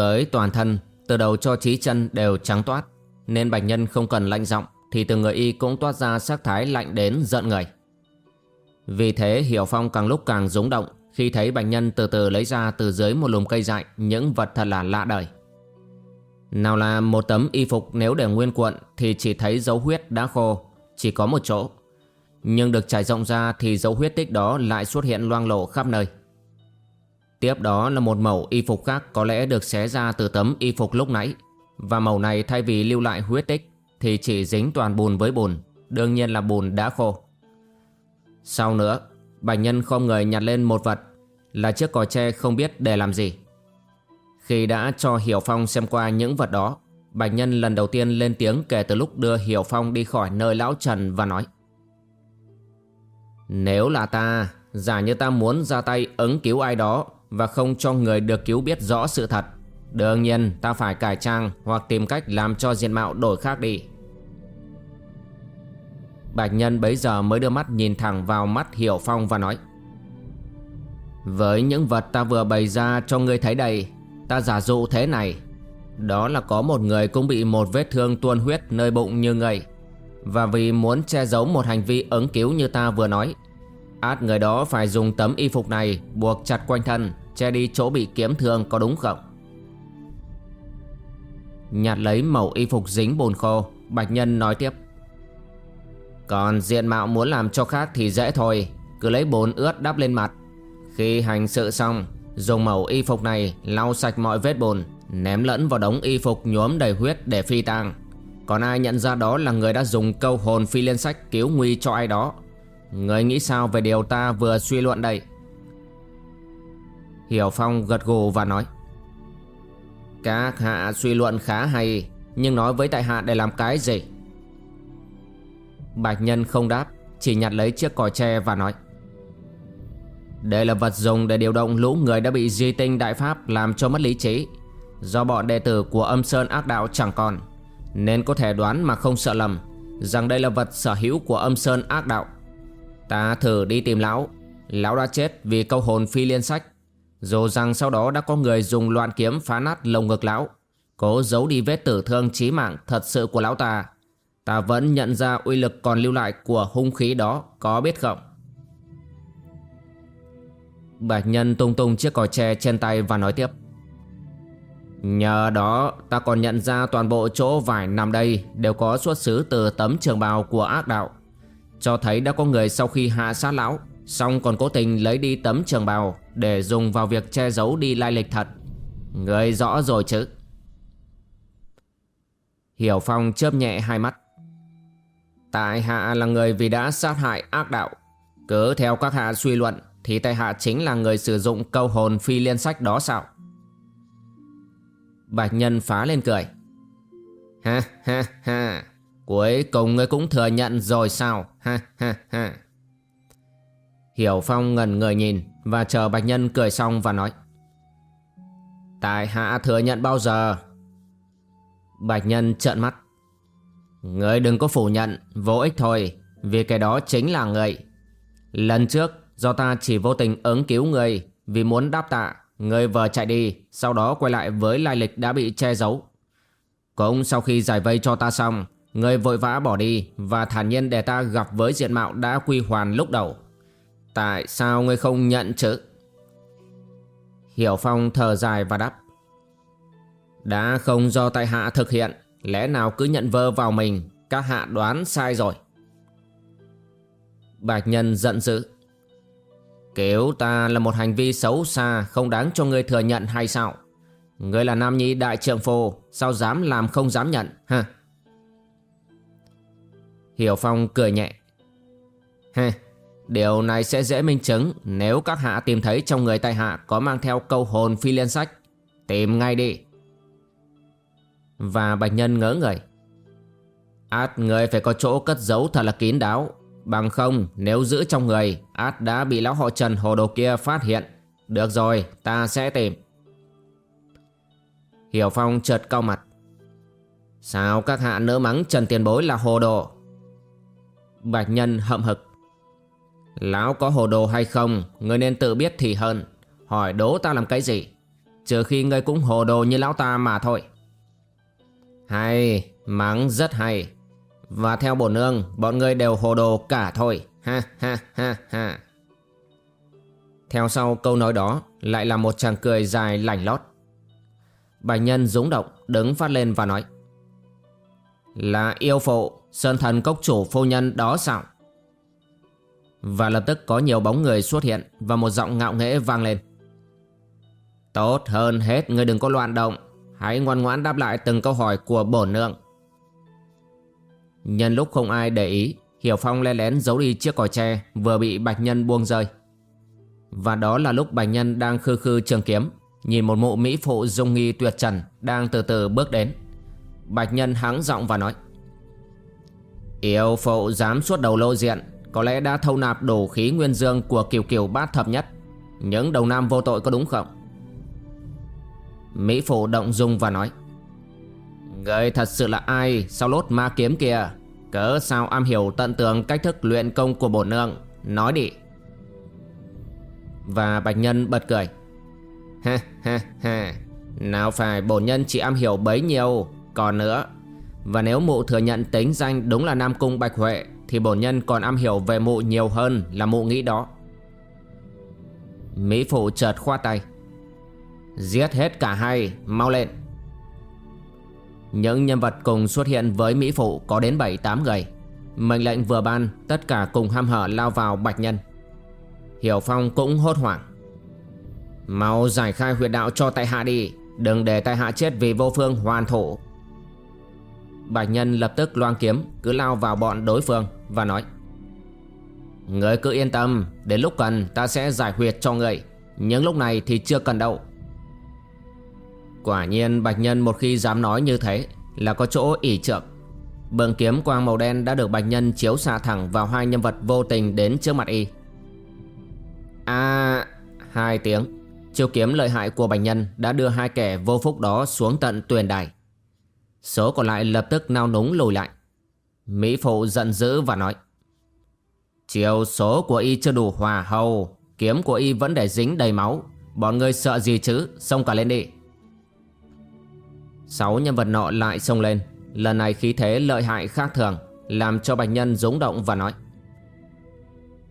Với toàn thân, từ đầu cho trí chân đều trắng toát, nên bạch nhân không cần lạnh giọng thì từ người y cũng toát ra sắc thái lạnh đến giận người. Vì thế Hiểu Phong càng lúc càng rúng động khi thấy bạch nhân từ từ lấy ra từ dưới một lùm cây dại những vật thật là lạ đời. Nào là một tấm y phục nếu để nguyên cuộn thì chỉ thấy dấu huyết đã khô, chỉ có một chỗ. Nhưng được trải rộng ra thì dấu huyết tích đó lại xuất hiện loang lổ khắp nơi. Tiếp đó là một mẫu y phục khác có lẽ được xé ra từ tấm y phục lúc nãy. Và màu này thay vì lưu lại huyết tích thì chỉ dính toàn bùn với bùn, đương nhiên là bùn đã khô. Sau nữa, bạch nhân không người nhặt lên một vật là chiếc cò tre không biết để làm gì. Khi đã cho Hiểu Phong xem qua những vật đó, bạch nhân lần đầu tiên lên tiếng kể từ lúc đưa Hiểu Phong đi khỏi nơi lão Trần và nói Nếu là ta, giả như ta muốn ra tay ứng cứu ai đó và không cho người được cứu biết rõ sự thật. Đương nhiên, ta phải cải trang hoặc tìm cách làm cho diện mạo đổi khác đi. Bạch Nhân bấy giờ mới đưa mắt nhìn thẳng vào mắt Hiểu Phong và nói, Với những vật ta vừa bày ra cho ngươi thấy đây, Ta giả dụ thế này Đó là có một người cũng bị một vết thương tuôn huyết nơi bụng như ngươi Và vì muốn che giấu một hành vi ứng cứu như ta vừa nói, Át người đó phải dùng tấm y phục này buộc chặt quanh thân Che đi chỗ bị kiếm thương, có đúng không? Nhặt lấy màu y phục dính bùn khô. Bạch Nhân nói tiếp. Còn diện mạo muốn làm cho khác thì dễ thôi. Cứ lấy bùn ướt đắp lên mặt. Khi hành sự xong, Dùng màu y phục này lau sạch mọi vết bùn Ném lẫn vào đống y phục nhuốm đầy huyết để phi tang. Còn ai nhận ra đó là người đã dùng câu hồn phi liên sách cứu nguy cho ai đó? Người nghĩ sao về điều ta vừa suy luận đây? Hiểu Phong gật gù và nói, Các hạ suy luận khá hay, Nhưng nói với tại hạ để làm cái gì? Bạch Nhân không đáp, Chỉ nhặt lấy chiếc còi tre và nói, Đây là vật dùng để điều động lũ người đã bị di tinh đại pháp làm cho mất lý trí. Do bọn đệ tử của âm sơn ác đạo chẳng còn, Nên có thể đoán mà không sợ lầm Rằng đây là vật sở hữu của âm sơn ác đạo. Ta thử đi tìm lão. Lão đã chết vì câu hồn phi liên sách dù rằng sau đó đã có người dùng loạn kiếm phá nát lồng ngực lão, Cố giấu đi vết tử thương chí mạng thật sự của lão ta Ta vẫn nhận ra uy lực còn lưu lại của hung khí đó, có biết không? Bạch nhân tung tung chiếc còi tre trên tay và nói tiếp. Nhờ đó, ta còn nhận ra toàn bộ chỗ vải nằm đây đều có xuất xứ từ tấm trường bào của ác đạo, Cho thấy đã có người sau khi hạ sát lão. Xong còn cố tình lấy đi tấm trường bào Để dùng vào việc che giấu đi lai lịch thật. Người rõ rồi chứ? Hiểu Phong chớp nhẹ hai mắt. Tại hạ là người vì đã sát hại ác đạo. Cứ theo các hạ suy luận Thì tại hạ chính là người sử dụng câu hồn phi liên sách đó sao? Bạch Nhân phá lên cười. Ha ha ha. Cuối cùng ngươi cũng thừa nhận rồi sao? Ha ha ha. Hiểu Phong ngần người nhìn Và chờ Bạch Nhân cười xong và nói Tại hạ thừa nhận bao giờ? Bạch Nhân trợn mắt Người đừng có phủ nhận, Vô ích thôi, Vì cái đó chính là người Lần trước, do ta chỉ vô tình ứng cứu người Vì muốn đáp tạ Người vừa chạy đi, Sau đó quay lại với lai lịch đã bị che giấu. Cũng sau khi giải vây cho ta xong Người vội vã bỏ đi Và thản nhiên để ta gặp với diện mạo đã quy hoàn lúc đầu. Tại sao ngươi không nhận chứ? Hiểu Phong thở dài và đáp. Đã không do tại hạ thực hiện, lẽ nào cứ nhận vơ vào mình, các hạ đoán sai rồi. Bạch Nhân giận dữ. Kiểu ta là một hành vi xấu xa không đáng cho ngươi thừa nhận hay sao? Ngươi là nam nhi đại trượng phu, sao dám làm không dám nhận, ha? Hiểu Phong cười nhẹ. Ha, điều này sẽ dễ minh chứng nếu các hạ tìm thấy trong người tại hạ có mang theo câu hồn phi liên sách. Tìm ngay đi. Và Bạch Nhân ngỡ người. Át, người phải có chỗ cất giấu thật là kín đáo Bằng không, nếu giữ trong người, Át đã bị lão họ Trần hồ đồ kia phát hiện Được rồi, ta sẽ tìm Hiểu Phong chợt cau mặt Sao các hạ nỡ mắng Trần Tiền Bối là hồ đồ Bạch Nhân hậm hực Lão có hồ đồ hay không Ngươi nên tự biết thì hơn. Hỏi đố ta làm cái gì? Trừ khi ngươi cũng hồ đồ như lão ta mà thôi. Hay, Mắng rất hay. Và theo bổn nương, Bọn người đều hồ đồ cả thôi. Ha ha ha ha. Theo sau câu nói đó, Lại là một chàng cười dài lành lót. Bạch nhân rúng động, Đứng phát lên và nói, Là yêu phụ, Sơn thần cốc chủ phu nhân đó sao? Và lập tức có nhiều bóng người xuất hiện Và một giọng ngạo nghễ vang lên. Tốt hơn hết Ngươi đừng có loạn động. Hãy ngoan ngoãn đáp lại từng câu hỏi của bổn nương. Nhân lúc không ai để ý, Hiểu Phong len lén giấu đi chiếc còi tre Vừa bị Bạch Nhân buông rơi. Và đó là lúc Bạch Nhân đang khư khư trường kiếm, Nhìn một mụ mỹ phụ dung nghi tuyệt trần Đang từ từ bước đến. Bạch Nhân hắng giọng và nói, Yêu phụ dám suốt đầu lô diện có lẽ đã thâu nạp đủ khí nguyên dương Của kiều kiều bát thập nhất. Những đầu nam vô tội có đúng không? Mỹ phụ động dung và nói, Người thật sự là ai sau lốt ma kiếm kia? Cớ sao am hiểu tận tường cách thức luyện công của bổn nương? Nói đi. Và bạch nhân bật cười, Ha ha ha. Nào phải bổn nhân chỉ am hiểu bấy nhiêu, Còn nữa. Và nếu mụ thừa nhận tính danh đúng là Nam Cung Bạch Huệ thì bổn nhân còn am hiểu về mụ nhiều hơn là mụ nghĩ đó. Mỹ phụ chợt khoa tay. Giết hết cả hai, Mau lên. Những nhân vật cùng xuất hiện với Mỹ Phụ có đến 7-8 người. Mệnh lệnh vừa ban, Tất cả cùng ham hở lao vào Bạch Nhân. Hiểu Phong cũng hốt hoảng. Mau giải khai huyệt đạo cho tại hạ đi, Đừng để tại hạ chết vì vô phương hoàn thủ. Bạch Nhân lập tức loan kiếm, Cứ lao vào bọn đối phương Và nói, Người cứ yên tâm, Đến lúc cần ta sẽ giải huyệt cho người, Nhưng lúc này thì chưa cần đâu. Quả nhiên Bạch Nhân một khi dám nói như thế Là có chỗ ỉ trượng. Bừng kiếm quang màu đen đã được Bạch Nhân chiếu xạ thẳng vào hai nhân vật vô tình đến trước mặt y. A, Hai tiếng, Chiêu kiếm lợi hại của Bạch Nhân đã đưa hai kẻ vô phúc đó xuống tận tuyền đài. Số còn lại lập tức nao núng lùi lại. Mỹ Phụ giận dữ và nói, Chiều số của y chưa đủ hòa hầu, Kiếm của y vẫn để dính đầy máu. Bọn người sợ gì chứ? Xông cả lên đi. Sáu nhân vật nọ lại xông lên. Lần này khí thế lợi hại khác thường, Làm cho bạch nhân rúng động và nói,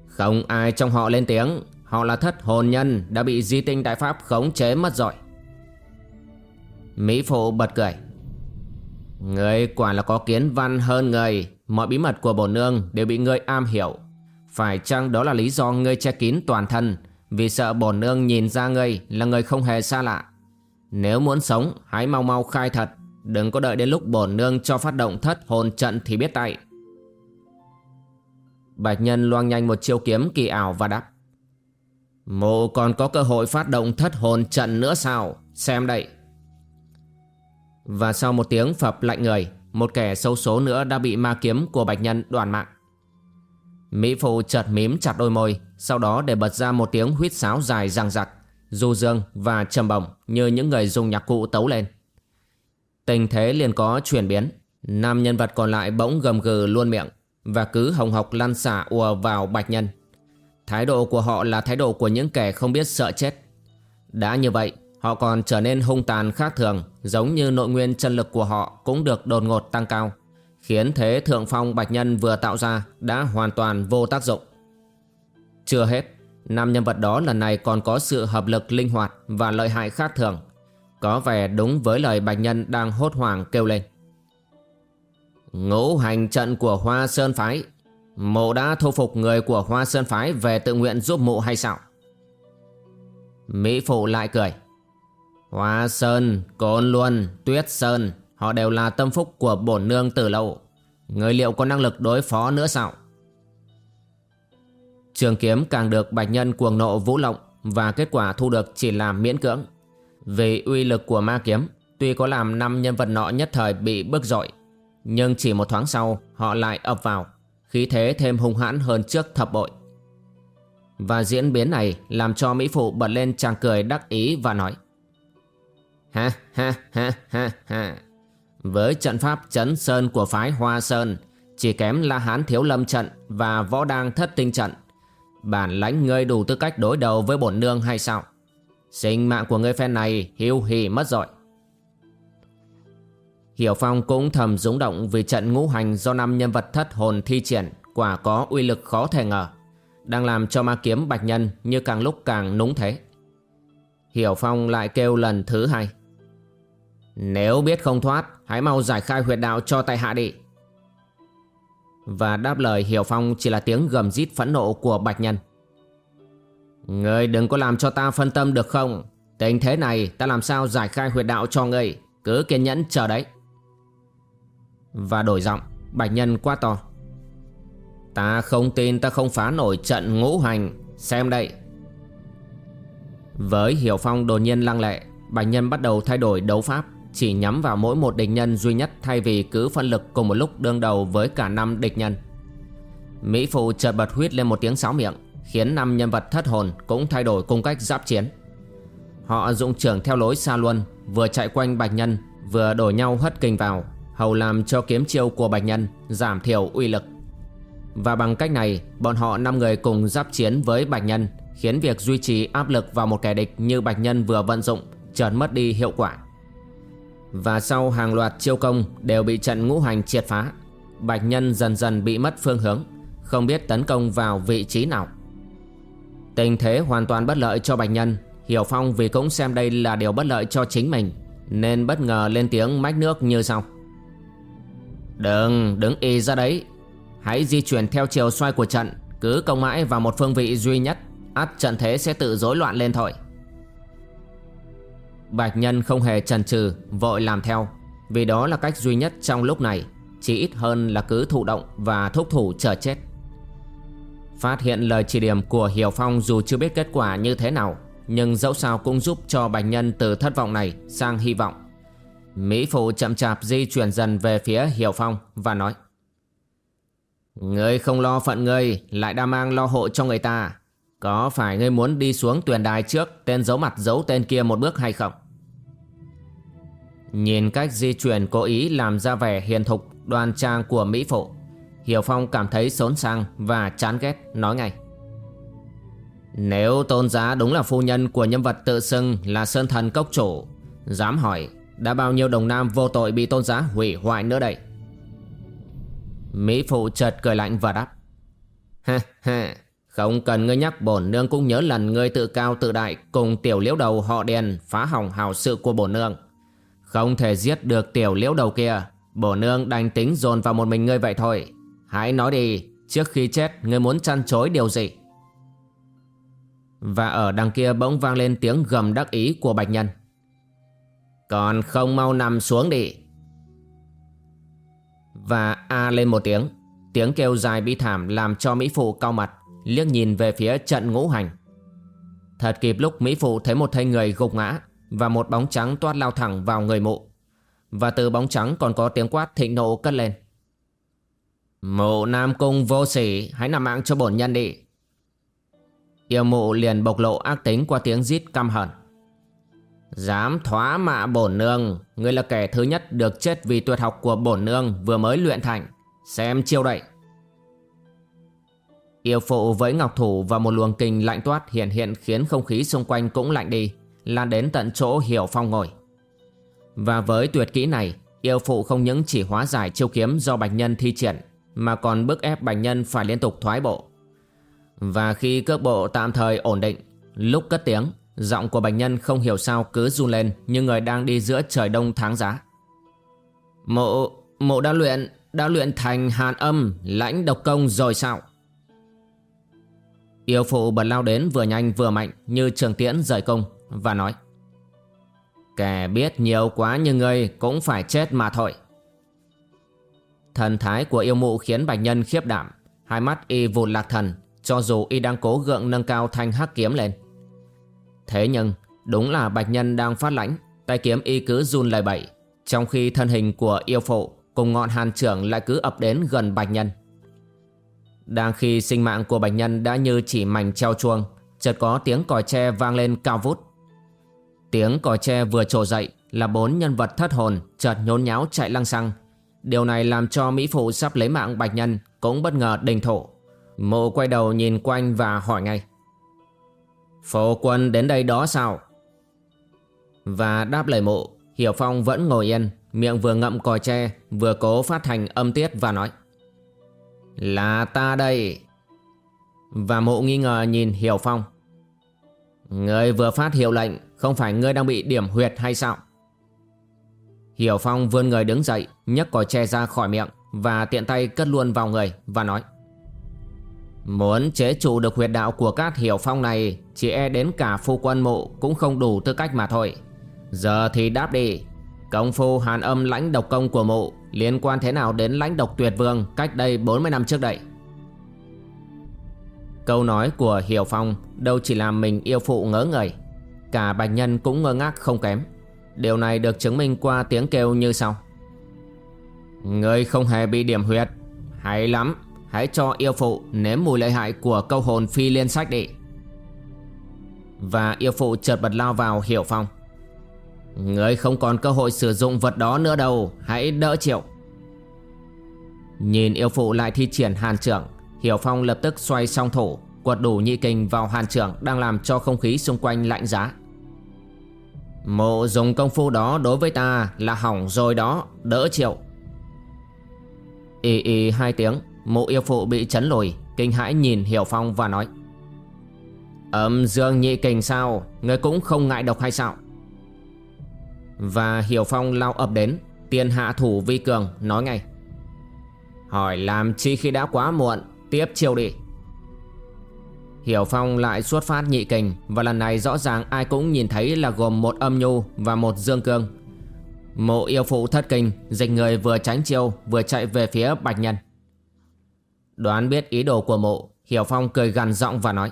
Không ai trong họ lên tiếng. Họ là thất hồn nhân, Đã bị di tinh đại pháp khống chế mất rồi. Mỹ phụ bật cười Người quả là có kiến văn hơn người. Mọi bí mật của bổn nương Đều bị ngươi am hiểu. Phải chăng đó là lý do ngươi che kín toàn thân? Vì sợ bổn nương nhìn ra ngươi Là người không hề xa lạ. Nếu muốn sống, hãy mau mau khai thật. Đừng có đợi đến lúc bổn nương cho phát động thất hồn trận thì biết tay Bạch nhân loang nhanh một chiêu kiếm kỳ ảo và đáp. Mộ còn có cơ hội phát động thất hồn trận nữa sao? Xem đây. Và sau một tiếng phập lạnh người Một kẻ sâu số nữa đã bị ma kiếm của bạch nhân đoàn mạng Mỹ phụ chợt mím chặt đôi môi Sau đó để bật ra một tiếng huýt sáo dài răng rặc du dương và trầm bổng như những người dùng nhạc cụ tấu lên. Tình thế liền có chuyển biến, nam nhân vật còn lại bỗng gầm gừ luôn miệng và cứ hồng học lăn xả ùa vào bạch nhân. Thái độ của họ là thái độ của những kẻ không biết sợ chết. Đã như vậy, họ còn trở nên hung tàn khác thường, giống như nội nguyên chân lực của họ cũng được đột ngột tăng cao, khiến thế thượng phong bạch nhân vừa tạo ra đã hoàn toàn vô tác dụng. Chưa hết, Năm nhân vật đó lần này còn có sự hợp lực linh hoạt và lợi hại khác thường. Có vẻ đúng với lời bạch nhân đang hốt hoảng kêu lên. Ngũ hành trận của Hoa Sơn Phái Mộ đã thu phục người của Hoa Sơn Phái Về tự nguyện giúp mộ hay sao Mỹ Phụ lại cười Hoa Sơn, Côn Luân, Tuyết Sơn Họ đều là tâm phúc của bổn nương từ lâu Người liệu có năng lực đối phó nữa sao? Trường kiếm càng được bạch nhân cuồng nộ vũ lộng Và kết quả thu được chỉ là miễn cưỡng. Vì uy lực của ma kiếm Tuy có làm năm nhân vật nọ nhất thời bị bức dội Nhưng chỉ một thoáng sau Họ lại ập vào Khí thế thêm hung hãn hơn trước thập bội. Và diễn biến này Làm cho Mỹ Phụ bật lên chàng cười đắc ý và nói Ha ha ha ha ha Với trận pháp chấn sơn của phái Hoa Sơn Chỉ kém La Hán Thiếu Lâm trận Và Võ Đang Thất Tinh trận Bản lãnh ngươi đủ tư cách đối đầu với bổn nương hay sao Sinh mạng của ngươi phen này hiu hì mất rồi Hiểu Phong cũng thầm rúng động vì trận ngũ hành do năm nhân vật thất hồn thi triển quả có uy lực khó thể ngờ, đang làm cho ma kiếm bạch nhân như càng lúc càng núng thế. Hiểu Phong lại kêu lần thứ hai. Nếu biết không thoát, hãy mau giải khai huyệt đạo cho tay hạ đi. Và đáp lời Hiểu Phong chỉ là tiếng gầm rít phẫn nộ của bạch nhân. Ngươi đừng có làm cho ta phân tâm được không? Tình thế này ta làm sao giải khai huyệt đạo cho ngươi, cứ kiên nhẫn chờ đấy. Và đổi giọng Bạch Nhân quá to Ta không tin ta không phá nổi trận ngũ hành Xem đây Với Hiểu Phong đột nhiên lăng lệ Bạch Nhân bắt đầu thay đổi đấu pháp chỉ nhắm vào mỗi một địch nhân duy nhất Thay vì cứ phân lực cùng một lúc đương đầu với cả năm địch nhân Mỹ Phụ chợt bật huyết lên một tiếng sáo miệng Khiến năm nhân vật thất hồn cũng thay đổi cung cách giáp chiến Họ dụng trưởng theo lối xa luân Vừa chạy quanh Bạch Nhân Vừa đổi nhau hất kình vào hầu làm cho kiếm chiêu của Bạch Nhân giảm thiểu uy lực. Và bằng cách này, bọn họ 5 người cùng giáp chiến với Bạch Nhân, khiến việc duy trì áp lực vào một kẻ địch như Bạch Nhân vừa vận dụng chợt mất đi hiệu quả. Và sau hàng loạt chiêu công đều bị trận ngũ hành triệt phá, Bạch Nhân dần dần bị mất phương hướng, không biết tấn công vào vị trí nào. Tình thế hoàn toàn bất lợi cho Bạch Nhân, Hiểu Phong vì cũng xem đây là điều bất lợi cho chính mình, nên bất ngờ lên tiếng mách nước như sau. Đừng đứng y ra đấy Hãy di chuyển theo chiều xoay của trận Cứ công mãi vào một phương vị duy nhất ắt trận thế sẽ tự rối loạn lên thôi Bạch Nhân không hề chần chừ, Vội làm theo. Vì đó là cách duy nhất trong lúc này, Chỉ ít hơn là cứ thụ động Và thúc thủ chờ chết. Phát hiện lời chỉ điểm của Hiểu Phong Dù chưa biết kết quả như thế nào, Nhưng dẫu sao cũng giúp cho Bạch Nhân Từ thất vọng này sang hy vọng. Mỹ Phụ chậm chạp di chuyển dần về phía Hiểu Phong và nói, Ngươi không lo phận ngươi, lại đa mang lo hộ cho người ta. Có phải ngươi muốn đi xuống tuyển đài trước, tên giấu mặt giấu tên kia một bước hay không? Nhìn cách di chuyển cố ý làm ra vẻ hiền thục, đoan trang của Mỹ Phụ, Hiểu Phong cảm thấy xốn sang và chán ghét, nói ngay. Nếu tôn giá đúng là phu nhân của nhân vật tự xưng là Sơn Thần Cốc Chủ, Dám hỏi đã bao nhiêu đồng nam vô tội bị tôn giá hủy hoại nữa đây? Mỹ phụ chợt cười lạnh và đáp. Ha ha, Không cần ngươi nhắc bổn nương cũng nhớ lần ngươi tự cao tự đại Cùng tiểu liễu đầu họ đèn phá hỏng hào sự của bổn nương. Không thể giết được tiểu liễu đầu kia. Bổ nương đành tính dồn vào một mình ngươi vậy thôi. Hãy nói đi, Trước khi chết, ngươi muốn chăn chối điều gì? Và ở đằng kia bỗng vang lên tiếng gầm đắc ý của bạch nhân. Còn không mau nằm xuống đi. Và a lên một tiếng. Tiếng kêu dài bi thảm làm cho Mỹ Phụ cau mặt, Liếc nhìn về phía trận ngũ hành. Thật kịp lúc Mỹ Phụ thấy một thây người gục ngã và một bóng trắng toát lao thẳng vào người mụ. Và từ bóng trắng còn có tiếng quát thịnh nộ cất lên. Mụ Nam Cung vô sỉ, Hãy nằm mạng cho bổn nhân đi. Yêu mụ liền bộc lộ ác tính qua tiếng rít căm hận. Dám thoá mạ bổn nương, Ngươi là kẻ thứ nhất được chết vì tuyệt học của bổn nương vừa mới luyện thành. Xem chiêu đậy. Yêu phụ với ngọc thủ và một luồng kinh lạnh toát hiện hiện khiến không khí xung quanh cũng lạnh đi. Lan đến tận chỗ hiểu phong ngồi. Và với tuyệt kỹ này Yêu phụ không những chỉ hóa giải chiêu kiếm do bạch nhân thi triển Mà còn bức ép bạch nhân phải liên tục thoái bộ. Và khi cước bộ tạm thời ổn định Lúc cất tiếng Giọng của bệnh nhân không hiểu sao cứ run lên Như người đang đi giữa trời đông tháng giá. Mộ, mộ đã luyện đã luyện thành hàn âm lãnh độc công rồi sao? Yêu phụ bật lao đến vừa nhanh vừa mạnh như trường tiễn rời công và nói Kẻ biết nhiều quá như ngươi cũng phải chết mà thôi. Thần thái của yêu mụ khiến bạch nhân khiếp đảm, hai mắt y vụt lạc thần cho dù y đang cố gượng nâng cao thanh hắc kiếm lên. Thế nhưng đúng là bạch nhân đang phát lãnh, tay kiếm y cứ run lời bẩy, trong khi thân hình của yêu phụ cùng ngọn hàn trưởng lại cứ ập đến gần bạch nhân. Đang khi sinh mạng của bạch nhân đã như chỉ mảnh treo chuông, chợt có tiếng còi tre vang lên cao vút. Tiếng còi tre vừa trổ dậy là bốn nhân vật thất hồn chợt nhốn nháo chạy lăng xăng. Điều này làm cho Mỹ Phụ sắp lấy mạng bạch nhân cũng bất ngờ đình thổ. Mộ quay đầu nhìn quanh và hỏi ngay. Phổ quân đến đây đó sao? Và đáp lời mộ, Hiểu Phong vẫn ngồi yên, miệng vừa ngậm còi tre, vừa cố phát thành âm tiết và nói. Là ta đây. Và mộ nghi ngờ nhìn Hiểu Phong. Người vừa phát hiệu lệnh, không phải ngươi đang bị điểm huyệt hay sao? Hiểu Phong vươn người đứng dậy, nhấc còi tre ra khỏi miệng và tiện tay cất luôn vào người và nói. Muốn chế trụ được huyệt đạo của các hiểu phong này Chỉ e đến cả phu quân mộ cũng không đủ tư cách mà thôi Giờ thì đáp đi Công phu hàn âm lãnh độc công của mộ Liên quan thế nào đến lãnh độc tuyệt vương Cách đây 40 năm trước đây Câu nói của Hiểu Phong Đâu chỉ làm mình yêu phụ ngỡ người. Cả bạch nhân cũng ngơ ngác không kém. Điều này được chứng minh qua tiếng kêu như sau. Ngươi không hề bị điểm huyệt Hay lắm. Hãy cho yêu phụ nếm mùi lợi hại của câu hồn phi liên sách đi. Và yêu phụ chợt bật lao vào Hiểu Phong. Người không còn cơ hội sử dụng vật đó nữa đâu. Hãy đỡ chịu. Nhìn yêu phụ lại thi triển hàn trưởng Hiểu Phong lập tức xoay song thủ, Quật đủ nhị kình vào hàn trưởng Đang làm cho không khí xung quanh lạnh giá. Mộ dùng công phu đó đối với ta Là hỏng rồi đó, Đỡ chịu. Y y hai tiếng, Mộ yêu phụ bị chấn lùi, Kinh hãi nhìn Hiểu Phong và nói Âm dương nhị kình sao? Người cũng không ngại độc hay sao? Và Hiểu Phong lao ập đến, tiên hạ thủ vi cường, nói ngay, Hỏi làm chi khi đã quá muộn, Tiếp chiêu đi. Hiểu Phong lại xuất phát nhị kình Và lần này rõ ràng ai cũng nhìn thấy là gồm một âm nhu và một dương cương. Mộ yêu phụ thất kinh, Dịch người vừa tránh chiêu, Vừa chạy về phía bạch nhân. Đoán biết ý đồ của mộ, Hiểu Phong cười gằn giọng và nói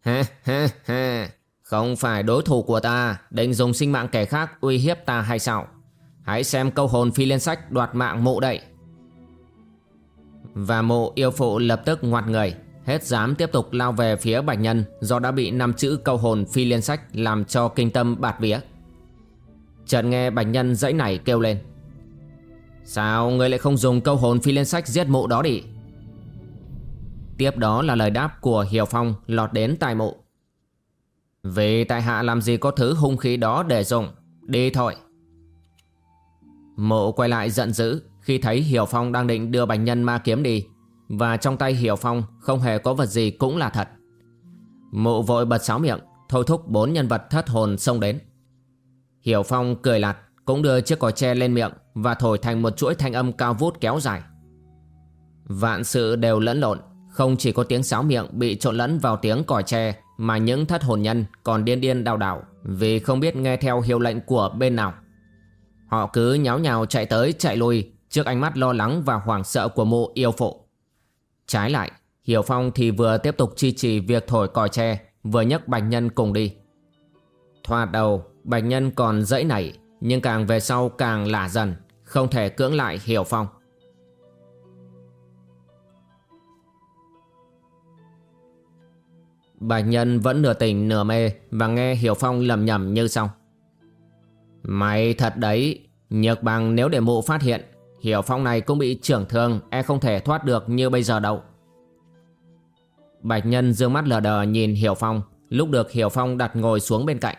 Ha ha ha Không phải đối thủ của ta Định dùng sinh mạng kẻ khác uy hiếp ta hay sao? Hãy xem câu hồn phi lên sách đoạt mạng mộ đậy Và mộ yêu phụ lập tức ngoặt người. Hết dám tiếp tục lao về phía bạch nhân Do đã bị năm chữ câu hồn phi liên sách Làm cho kinh tâm bạt vía Chợt nghe bạch nhân dãy nảy kêu lên Sao ngươi lại không dùng câu hồn phi liên sách giết mộ đó đi Tiếp đó là lời đáp của Hiểu Phong lọt đến tai mộ. Vì tại hạ làm gì có thứ hung khí đó để dùng, đi thôi. Mộ quay lại giận dữ khi thấy Hiểu Phong đang định đưa bạch nhân ma kiếm đi và trong tay Hiểu Phong không hề có vật gì cũng là thật. mụ vội bật sáo miệng, thôi thúc bốn nhân vật thất hồn xông đến. Hiểu Phong cười lạt, cũng đưa chiếc còi tre lên miệng và thổi thành một chuỗi thanh âm cao vút kéo dài. Vạn sự đều lẫn lộn, không chỉ có tiếng sáo miệng bị trộn lẫn vào tiếng còi tre Mà những thất hồn nhân còn điên điên đào đảo Vì không biết nghe theo hiệu lệnh của bên nào Họ cứ nháo nhào chạy tới chạy lui Trước ánh mắt lo lắng và hoảng sợ của mụ yêu phụ Trái lại, Hiểu Phong thì vừa tiếp tục chi trì việc thổi còi tre, Vừa nhấc Bạch Nhân cùng đi. Thoạt đầu, Bạch Nhân còn dãy nảy, Nhưng càng về sau càng lả dần, Không thể cưỡng lại Hiểu Phong. Bạch Nhân vẫn nửa tỉnh nửa mê Và nghe Hiểu Phong lầm nhầm như sau. Mày thật đấy, Nhược bằng nếu để mụ phát hiện Hiểu Phong này cũng bị trưởng thương E không thể thoát được như bây giờ đâu. Bạch Nhân dương mắt lờ đờ nhìn Hiểu Phong Lúc được Hiểu Phong đặt ngồi xuống bên cạnh.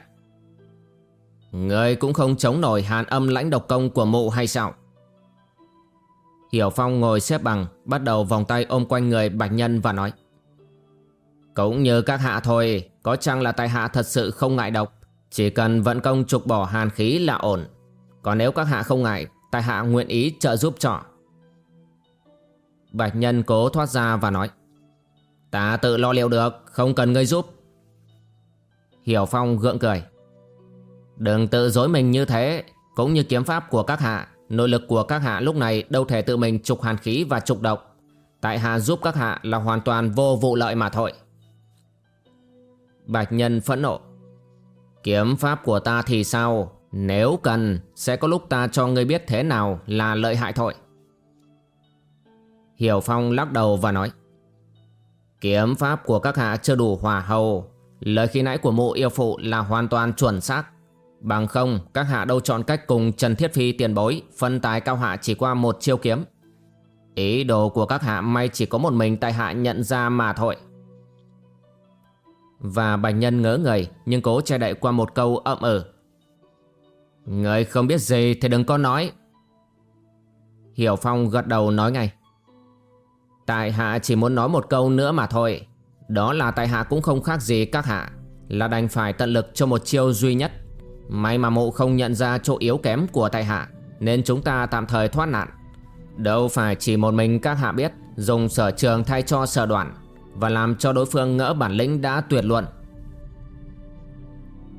Người cũng không chống nổi hàn âm lãnh độc công của mụ hay sao? Hiểu Phong ngồi xếp bằng Bắt đầu vòng tay ôm quanh người Bạch Nhân và nói. Cũng như các hạ thôi, có chăng là tại hạ thật sự không ngại độc, chỉ cần vận công trục bỏ hàn khí là ổn. Còn nếu các hạ không ngại, tại hạ nguyện ý trợ giúp cho. Bạch Nhân cố thoát ra và nói, Ta tự lo liệu được, Không cần ngươi giúp. Hiểu Phong gượng cười, Đừng tự dối mình như thế, Cũng như kiếm pháp của các hạ, Nội lực của các hạ lúc này đâu thể tự mình trục hàn khí và trục độc. Tại hạ giúp các hạ là hoàn toàn vô vụ lợi mà thôi. Bạch Nhân phẫn nộ, Kiếm pháp của ta thì sao? Nếu cần, Sẽ có lúc ta cho ngươi biết thế nào là lợi hại thôi. Hiểu Phong lắc đầu và nói, Kiếm pháp của các hạ chưa đủ hòa hầu Lời khi nãy của mụ yêu phụ là hoàn toàn chuẩn xác. Bằng không, các hạ đâu chọn cách cùng Trần Thiết Phi tiền bối Phân tài cao hạ chỉ qua một chiêu kiếm. Ý đồ của các hạ may chỉ có một mình tại hạ nhận ra mà thôi. Và bạch nhân ngớ người Nhưng cố che đậy qua một câu ậm ừ. Người không biết gì thì đừng có nói. Hiểu Phong gật đầu nói ngay. Tại hạ chỉ muốn nói một câu nữa mà thôi. Đó là tại hạ cũng không khác gì các hạ, Là đành phải tận lực cho một chiêu duy nhất. May mà mụ không nhận ra chỗ yếu kém của tại hạ, Nên chúng ta tạm thời thoát nạn. Đâu phải chỉ một mình các hạ biết Dùng sở trường thay cho sở đoạn Và làm cho đối phương ngỡ bản lĩnh đã tuyệt luận.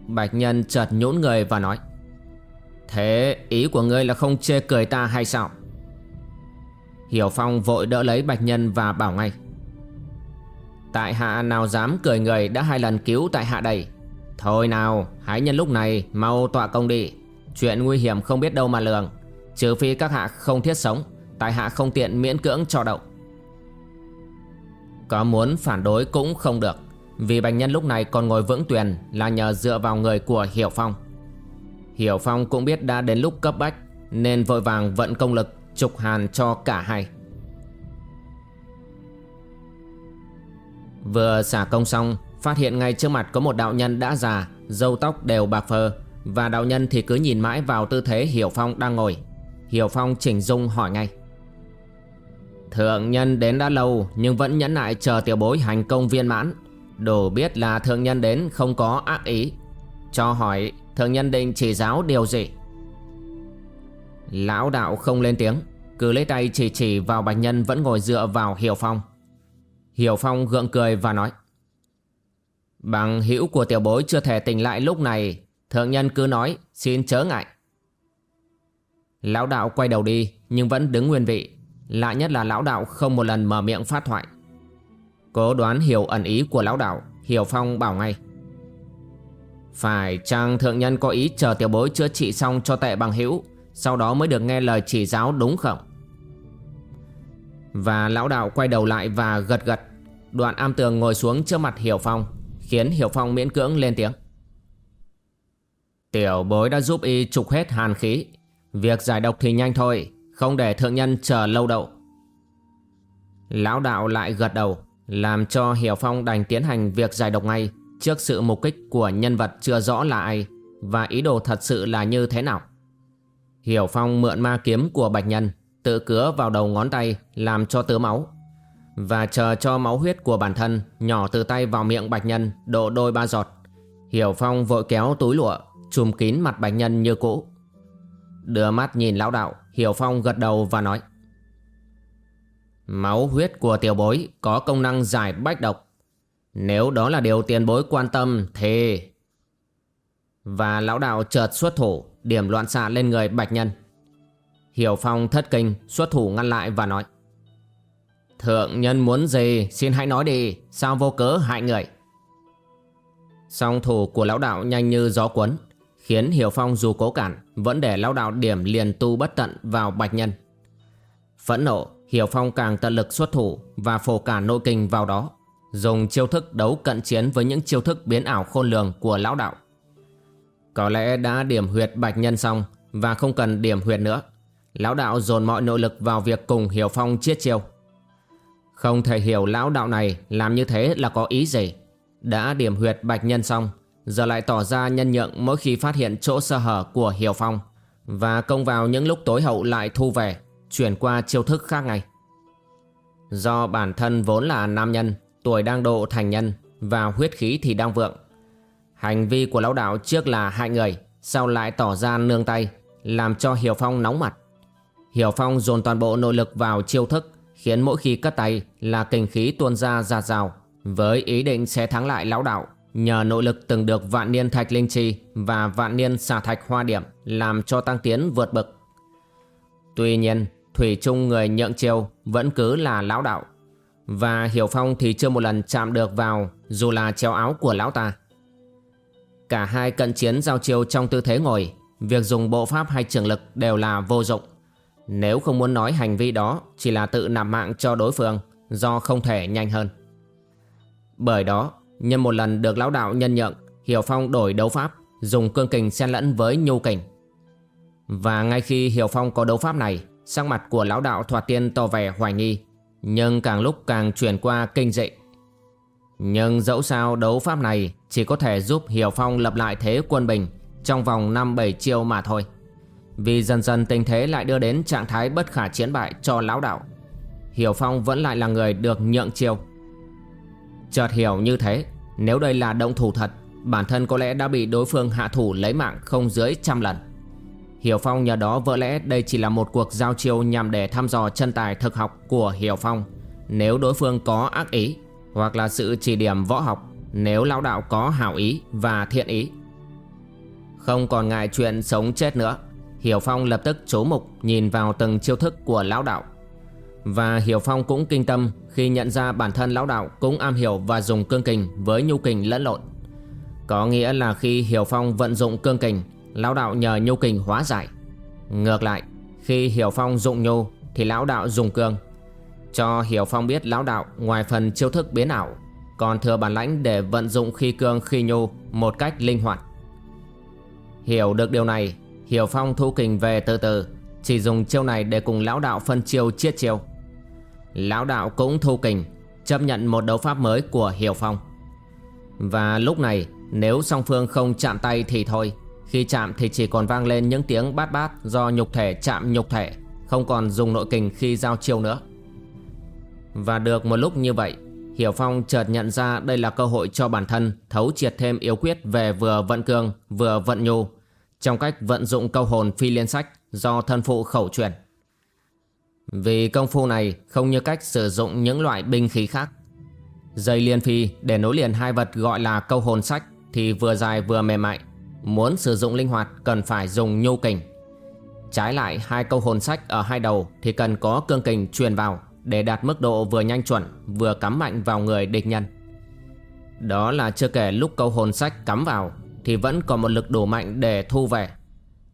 Bạch Nhân chợt nhũn người và nói. Thế ý của ngươi là không chê cười ta hay sao? Hiểu Phong vội đỡ lấy Bạch Nhân và bảo ngay. Tại hạ nào dám cười người đã hai lần cứu tại hạ đây. Thôi nào hãy nhân lúc này, mau tọa công đi. Chuyện nguy hiểm không biết đâu mà lường. Trừ phi các hạ không thiết sống, Tại hạ không tiện miễn cưỡng cho đậu Có muốn phản đối cũng không được, Vì Bạch Nhân lúc này còn ngồi vững tuyền Là nhờ dựa vào người của Hiểu Phong. Hiểu Phong cũng biết đã đến lúc cấp bách, Nên vội vàng vận công lực, Trục hàn cho cả hai. Vừa xả công xong, Phát hiện ngay trước mặt có một đạo nhân đã già Dâu tóc đều bạc phơ, Và đạo nhân thì cứ nhìn mãi vào tư thế Hiểu Phong đang ngồi. Hiểu Phong chỉnh dung hỏi ngay. Thượng nhân đến đã lâu, Nhưng vẫn nhẫn nại chờ tiểu bối hành công viên mãn. Đồ biết là thượng nhân đến không có ác ý. Cho hỏi thượng nhân định chỉ giáo điều gì? Lão đạo không lên tiếng, Cứ lấy tay chỉ chỉ vào bạch nhân vẫn ngồi dựa vào Hiểu Phong. Hiểu Phong gượng cười và nói, Bằng hữu của tiểu bối chưa thể tỉnh lại lúc này Thượng nhân cứ nói, xin chớ ngại. Lão đạo quay đầu đi, Nhưng vẫn đứng nguyên vị. Lạ nhất là lão đạo không một lần mở miệng phát thoại. Cố đoán hiểu ẩn ý của lão đạo, Hiểu Phong bảo ngay phải chăng thượng nhân có ý chờ tiểu bối chữa trị xong cho tệ bằng hữu, Sau đó mới được nghe lời chỉ giáo đúng không? Và lão đạo quay đầu lại và gật gật. Đoạn am tường ngồi xuống trước mặt Hiểu Phong, Khiến Hiểu Phong miễn cưỡng lên tiếng. Tiểu bối đã giúp y trục hết hàn khí. Việc giải độc thì nhanh thôi, Không để thượng nhân chờ lâu đậu Lão đạo lại gật đầu, Làm cho Hiểu Phong đành tiến hành việc giải độc ngay. Trước sự mục kích của nhân vật chưa rõ là ai Và ý đồ thật sự là như thế nào Hiểu Phong mượn ma kiếm của Bạch Nhân Tự cứa vào đầu ngón tay Làm cho tứa máu và chờ cho máu huyết của bản thân nhỏ từ tay vào miệng bạch nhân độ đôi ba giọt. Hiểu Phong vội kéo túi lụa, chùm kín mặt bạch nhân như cũ. Đưa mắt nhìn lão đạo, Hiểu Phong gật đầu và nói. Máu huyết của tiểu bối có công năng giải bách độc. Nếu đó là điều tiền bối quan tâm thì... Và lão đạo chợt xuất thủ, điểm loạn xạ lên người bạch nhân. Hiểu Phong thất kinh, xuất thủ ngăn lại và nói. Thượng nhân muốn gì xin hãy nói đi Sao vô cớ hại người Song thủ của lão đạo nhanh như gió cuốn Khiến Hiểu Phong dù cố cản Vẫn để lão đạo điểm liền tu bất tận vào bạch nhân Phẫn nộ Hiểu Phong càng tận lực xuất thủ Và phổ cả nội kinh vào đó Dùng chiêu thức đấu cận chiến Với những chiêu thức biến ảo khôn lường của lão đạo Có lẽ đã điểm huyệt bạch nhân xong Và không cần điểm huyệt nữa Lão đạo dồn mọi nội lực vào việc cùng Hiểu Phong chiết chiêu không thể hiểu lão đạo này làm như thế là có ý gì. Đã điểm huyệt bạch nhân xong, giờ lại tỏ ra nhân nhượng mỗi khi phát hiện chỗ sơ hở của Hiểu Phong và công vào những lúc tối hậu lại thu về, chuyển qua chiêu thức khác ngay. Do bản thân vốn là nam nhân, tuổi đang độ thành nhân và huyết khí thì đang vượng. Hành vi của lão đạo trước là hại người, sau lại tỏ ra nương tay, làm cho Hiểu Phong nóng mặt. Hiểu Phong dồn toàn bộ nội lực vào chiêu thức khiến mỗi khi cất tay là kinh khí tuôn ra ra rào, với ý định sẽ thắng lại lão đạo nhờ nội lực từng được vạn niên thạch linh chi và vạn niên xà thạch hoa điểm làm cho tăng tiến vượt bậc. Tuy nhiên, Thủy chung người nhượng chiêu vẫn cứ là lão đạo. Và Hiểu Phong thì chưa một lần chạm được vào dù là treo áo của lão ta. Cả hai cận chiến giao chiêu trong tư thế ngồi, việc dùng bộ pháp hay trường lực đều là vô dụng. Nếu không muốn nói hành vi đó chỉ là tự nạp mạng cho đối phương do không thể nhanh hơn. Bởi đó, nhân một lần được lão đạo nhân nhượng, Hiểu Phong đổi đấu pháp, dùng cương kình xen lẫn với nhu kình. Và ngay khi Hiểu Phong có đấu pháp này, sắc mặt của lão đạo thoạt tiên tỏ vẻ hoài nghi, nhưng càng lúc càng chuyển qua kinh dị. Nhưng dẫu sao đấu pháp này chỉ có thể giúp Hiểu Phong lập lại thế quân bình trong vòng 5-7 chiêu mà thôi. Vì dần dần tình thế lại đưa đến trạng thái bất khả chiến bại cho lão đạo. Hiểu Phong vẫn lại là người được nhượng chiêu. Chợt hiểu như thế, nếu đây là động thủ thật, bản thân có lẽ đã bị đối phương hạ thủ lấy mạng không dưới trăm lần. Hiểu Phong nhờ đó vỡ lẽ đây chỉ là một cuộc giao chiêu nhằm để thăm dò chân tài thực học của Hiểu Phong. Nếu đối phương có ác ý, hoặc là sự chỉ điểm võ học, nếu lão đạo có hảo ý và thiện ý. Không còn ngại chuyện sống chết nữa, Hiểu Phong lập tức chố mục nhìn vào từng chiêu thức của lão đạo. Và Hiểu Phong cũng kinh tâm khi nhận ra bản thân lão đạo cũng am hiểu và dùng cương kình với nhu kình lẫn lộn. Có nghĩa là khi Hiểu Phong vận dụng cương kình, lão đạo nhờ nhu kình hóa giải. Ngược lại, khi Hiểu Phong dụng nhu thì lão đạo dùng cương. Cho Hiểu Phong biết lão đạo ngoài phần chiêu thức biến ảo, còn thừa bản lãnh để vận dụng khi cương khi nhu một cách linh hoạt. Hiểu được điều này, Hiểu Phong thu kình về từ từ, chỉ dùng chiêu này để cùng lão đạo phân chiêu chiết chiêu. Lão đạo cũng thu kình Chấp nhận một đấu pháp mới của Hiểu Phong Và lúc này Nếu song phương không chạm tay thì thôi khi chạm thì chỉ còn vang lên những tiếng bát bát Do nhục thể chạm nhục thể, Không còn dùng nội kình khi giao chiêu nữa Và được một lúc như vậy, Hiểu Phong chợt nhận ra đây là cơ hội cho bản thân thấu triệt thêm yếu quyết về vừa vận cương vừa vận nhu, trong cách vận dụng câu hồn phi liên sách do thân phụ khẩu truyền. Vì công phu này không như cách sử dụng những loại binh khí khác. Dây liên phi để nối liền hai vật gọi là câu hồn sách thì vừa dài vừa mềm mại. Muốn sử dụng linh hoạt cần phải dùng nhu kình. Trái lại hai câu hồn sách ở hai đầu thì cần có cương kình truyền vào để đạt mức độ vừa nhanh chuẩn vừa cắm mạnh vào người địch nhân. Đó là chưa kể lúc câu hồn sách cắm vào thì vẫn còn một lực đủ mạnh để thu về.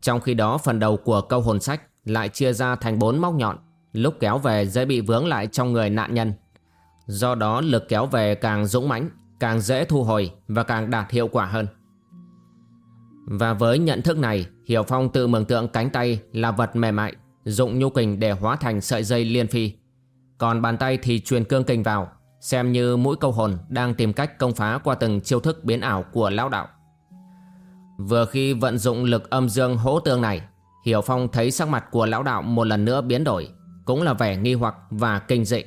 Trong khi đó phần đầu của câu hồn sách lại chia ra thành bốn móc nhọn lúc kéo về dễ bị vướng lại trong người nạn nhân. Do đó lực kéo về càng dũng mãnh, càng dễ thu hồi và càng đạt hiệu quả hơn. Và với nhận thức này, Hiểu Phong tự mường tượng cánh tay là vật mềm mại, dụng nhu kình để hóa thành sợi dây liên phi. Còn bàn tay thì truyền cương kình vào, xem như mũi câu hồn đang tìm cách công phá qua từng chiêu thức biến ảo của lão đạo. Vừa khi vận dụng lực âm dương hỗ tương này, Hiểu Phong thấy sắc mặt của lão đạo một lần nữa biến đổi, cũng là vẻ nghi hoặc và kinh dị.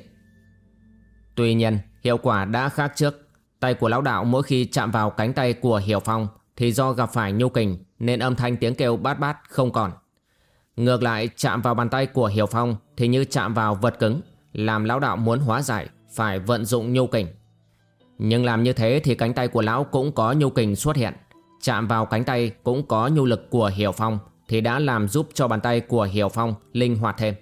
Tuy nhiên, hiệu quả đã khác trước. Tay của lão đạo mỗi khi chạm vào cánh tay của Hiểu Phong thì do gặp phải nhu kình nên âm thanh tiếng kêu bát bát không còn. Ngược lại chạm vào bàn tay của Hiểu Phong thì như chạm vào vật cứng, làm lão đạo muốn hóa giải phải vận dụng nhu kình. Nhưng làm như thế thì cánh tay của lão cũng có nhu kình xuất hiện. Chạm vào cánh tay cũng có nhu lực của Hiểu Phong thì đã làm giúp cho bàn tay của Hiểu Phong linh hoạt thêm.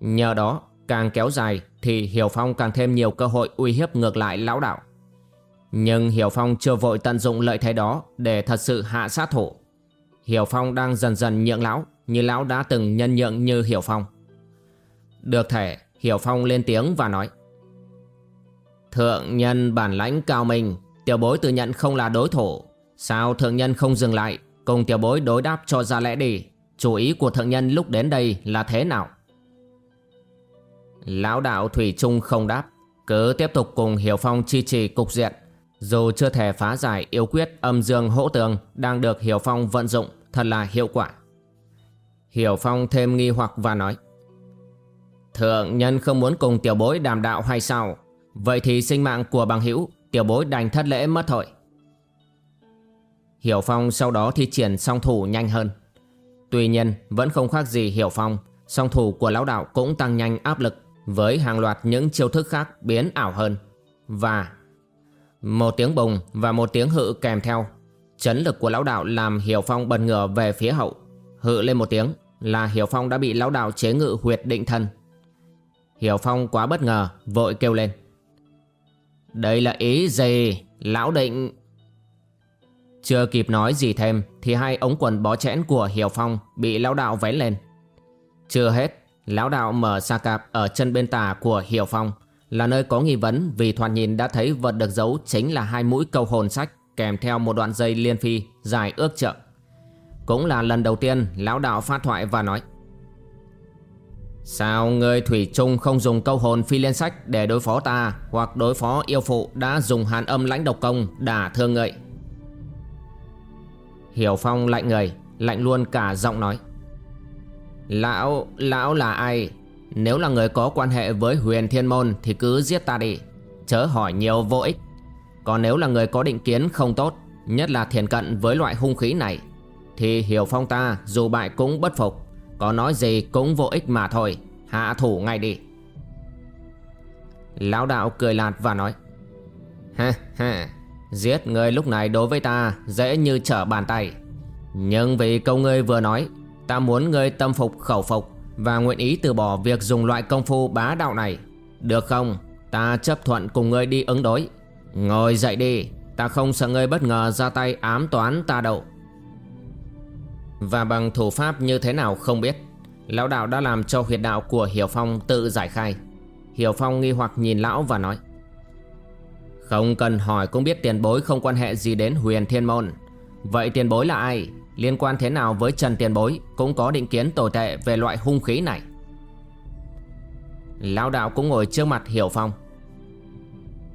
Nhờ đó, càng kéo dài thì Hiểu Phong càng thêm nhiều cơ hội uy hiếp ngược lại lão đạo. Nhưng Hiểu Phong chưa vội tận dụng lợi thế đó để thật sự hạ sát thủ. Hiểu Phong đang dần dần nhượng lão như lão đã từng nhân nhượng như Hiểu Phong. Được thể, Hiểu Phong lên tiếng và nói Thượng nhân bản lãnh cao minh, tiểu bối tự nhận không là đối thủ. Sao thượng nhân không dừng lại, cùng tiểu bối đối đáp cho ra lẽ đi. Chủ ý của thượng nhân lúc đến đây là thế nào? Lão đạo Thủy Trung không đáp Cứ tiếp tục cùng Hiểu Phong chi trì cục diện dù chưa thể phá giải yêu quyết âm dương hỗ tường, Đang được Hiểu Phong vận dụng Thật là hiệu quả. Hiểu Phong thêm nghi hoặc và nói, Thượng nhân không muốn cùng tiểu bối đàm đạo hay sao? Vậy thì sinh mạng của bằng hữu, Tiểu bối đành thất lễ mất thôi. Hiểu Phong sau đó thi triển song thủ nhanh hơn. Tuy nhiên, vẫn không khác gì Hiểu Phong, Song thủ của lão đạo cũng tăng nhanh áp lực Với hàng loạt những chiêu thức khác biến ảo hơn. Và một tiếng bùng và một tiếng hự kèm theo. Chấn lực của lão đạo làm Hiểu Phong bần ngửa về phía hậu. Hự lên một tiếng là Hiểu Phong đã bị lão đạo chế ngự huyệt định thân. Hiểu Phong quá bất ngờ, Vội kêu lên. Đây là ý gì, Lão định? Chưa kịp nói gì thêm Thì hai ống quần bó chẽn của Hiểu Phong Bị lão đạo vén lên. Chưa hết, Lão đạo mở xa cạp ở chân bên tả của Hiểu Phong. Là nơi có nghi vấn Vì thoạt nhìn đã thấy vật được giấu Chính là hai mũi câu hồn sách Kèm theo một đoạn dây liên phi dài ước trượng Cũng là lần đầu tiên Lão đạo phát thoại và nói Sao người Thủy Trung không dùng câu hồn phi liên sách để đối phó ta hoặc đối phó yêu phụ đã dùng hàn âm lãnh độc công đả thương ngợi? Hiểu Phong lạnh người, lạnh luôn cả giọng nói. Lão, lão là ai? Nếu là người có quan hệ với huyền thiên môn thì cứ giết ta đi, chớ hỏi nhiều vô ích. Còn nếu là người có định kiến không tốt, nhất là thiền cận với loại hung khí này, thì Hiểu Phong ta dù bại cũng bất phục. Có nói gì cũng vô ích mà thôi. Hạ thủ ngay đi. Lão đạo cười lạt và nói Ha ha Giết người lúc này đối với ta Dễ như trở bàn tay. Nhưng vì câu ngươi vừa nói Ta muốn ngươi tâm phục khẩu phục. Và nguyện ý từ bỏ việc dùng loại công phu bá đạo này. Được không? Ta chấp thuận cùng ngươi đi ứng đối. Ngồi dậy đi, Ta không sợ ngươi bất ngờ ra tay ám toán ta đâu. Và bằng thủ pháp như thế nào không biết. Lão đạo đã làm cho huyệt đạo của Hiểu Phong tự giải khai. Hiểu Phong nghi hoặc nhìn lão và nói, Không cần hỏi cũng biết tiền bối không quan hệ gì đến huyền thiên môn. Vậy tiền bối là ai? Liên quan thế nào với Trần tiền bối Cũng có định kiến tồi tệ về loại hung khí này. Lão đạo cũng ngồi trước mặt Hiểu Phong.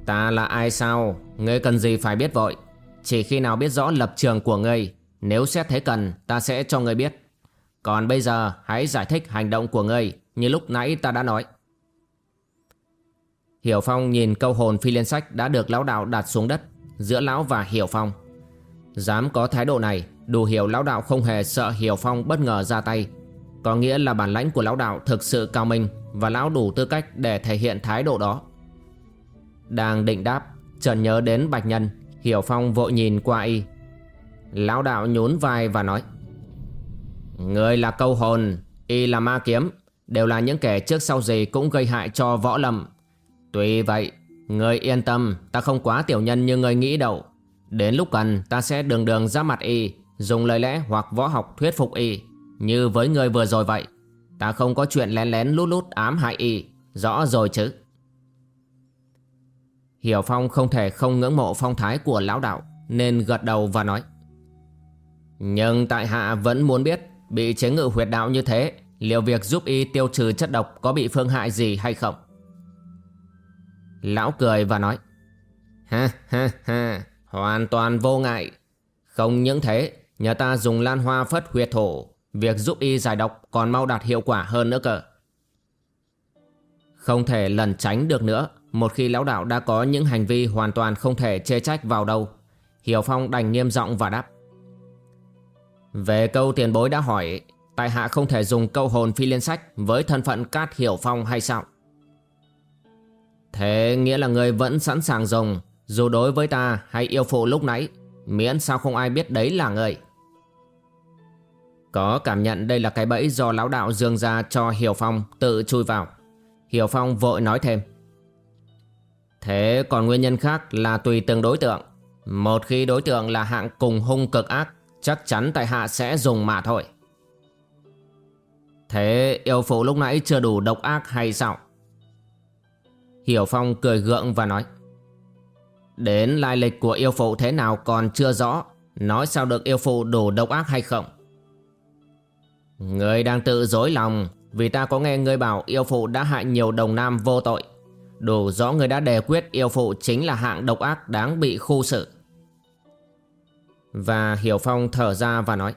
Ta là ai sao? Ngươi cần gì phải biết vội? Chỉ khi nào biết rõ lập trường của ngươi, nếu xét thế cần, ta sẽ cho ngươi biết. Còn bây giờ, hãy giải thích hành động của ngươi Như lúc nãy ta đã nói. Hiểu Phong nhìn câu hồn phi liên sách đã được lão đạo đặt xuống đất Giữa lão và Hiểu Phong. Dám có thái độ này Đủ hiểu lão đạo không hề sợ Hiểu Phong bất ngờ ra tay. Có nghĩa là bản lãnh của lão đạo thực sự cao minh Và lão đủ tư cách để thể hiện thái độ đó. Đang định đáp Trần nhớ đến Bạch Nhân, Hiểu Phong vội nhìn qua y. Lão đạo nhún vai và nói, Người là câu hồn, Y là ma kiếm, Đều là những kẻ trước sau gì cũng gây hại cho võ lâm. Tuy vậy, Người yên tâm, Ta không quá tiểu nhân như người nghĩ đâu. Đến lúc cần ta sẽ đường đường ra mặt y. Dùng lời lẽ hoặc võ học thuyết phục y, Như với người vừa rồi vậy. Ta không có chuyện lén lén lút lút ám hại y. Rõ rồi chứ? Hiểu Phong không thể không ngưỡng mộ phong thái của lão đạo, Nên gật đầu và nói. Nhưng tại hạ vẫn muốn biết, Bị chế ngự huyệt đạo như thế, Liệu việc giúp y tiêu trừ chất độc Có bị phương hại gì hay không? Lão cười và nói. Ha ha ha, Hoàn toàn vô ngại. Không những thế Nhờ ta dùng lan hoa phất huyệt thổ, Việc giúp y giải độc còn mau đạt hiệu quả hơn nữa cơ. Không thể lẩn tránh được nữa, Một khi lão đạo đã có những hành vi hoàn toàn không thể chê trách vào đâu. Hiểu Phong đành nghiêm giọng và đáp. Về câu tiền bối đã hỏi, Tại hạ không thể dùng câu hồn phi liên sách Với thân phận Cát Hiểu Phong hay sao? Thế nghĩa là người vẫn sẵn sàng dùng, Dù đối với ta hay yêu phụ lúc nãy, Miễn sao không ai biết đấy là người. Có cảm nhận đây là cái bẫy do lão đạo dương ra cho Hiểu Phong tự chui vào. Hiểu Phong vội nói thêm. Thế còn nguyên nhân khác là tùy từng đối tượng. Một khi đối tượng là hạng cùng hung cực ác, Chắc chắn tại hạ sẽ dùng mà thôi. Thế yêu phụ lúc nãy chưa đủ độc ác hay sao? Hiểu Phong cười gượng và nói. Đến lai lịch của yêu phụ thế nào còn chưa rõ, Nói sao được yêu phụ đủ độc ác hay không? Người đang tự dối lòng Vì ta có nghe người bảo yêu phụ đã hại nhiều đồng nam vô tội. Đủ rõ người đã đề quyết yêu phụ chính là hạng độc ác đáng bị khu xử. Và Hiểu Phong thở ra và nói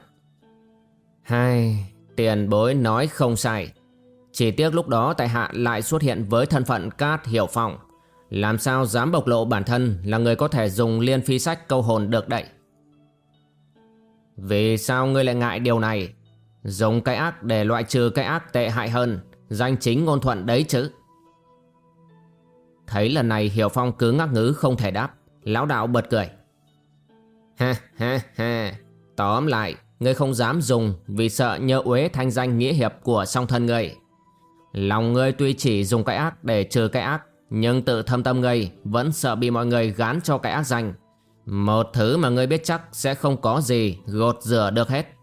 Hai, tiền bối nói không sai. Chỉ tiếc lúc đó tại hạ lại xuất hiện với thân phận Cát Hiểu Phong. Làm sao dám bộc lộ bản thân là người có thể dùng liên phi sách câu hồn được đậy? Vì sao ngươi lại ngại điều này? Dùng cái ác để loại trừ cái ác tệ hại hơn. Danh chính ngôn thuận đấy chứ. Thấy lần này Hiểu Phong cứ ngắc ngứ không thể đáp. Lão đạo bật cười. Ha ha ha. Tóm lại, Ngươi không dám dùng Vì sợ nhớ uế thanh danh nghĩa hiệp của song thân ngươi. Lòng ngươi tuy chỉ dùng cái ác để trừ cái ác, Nhưng tự thâm tâm ngươi Vẫn sợ bị mọi người gán cho cái ác danh. Một thứ mà ngươi biết chắc Sẽ không có gì gột rửa được hết.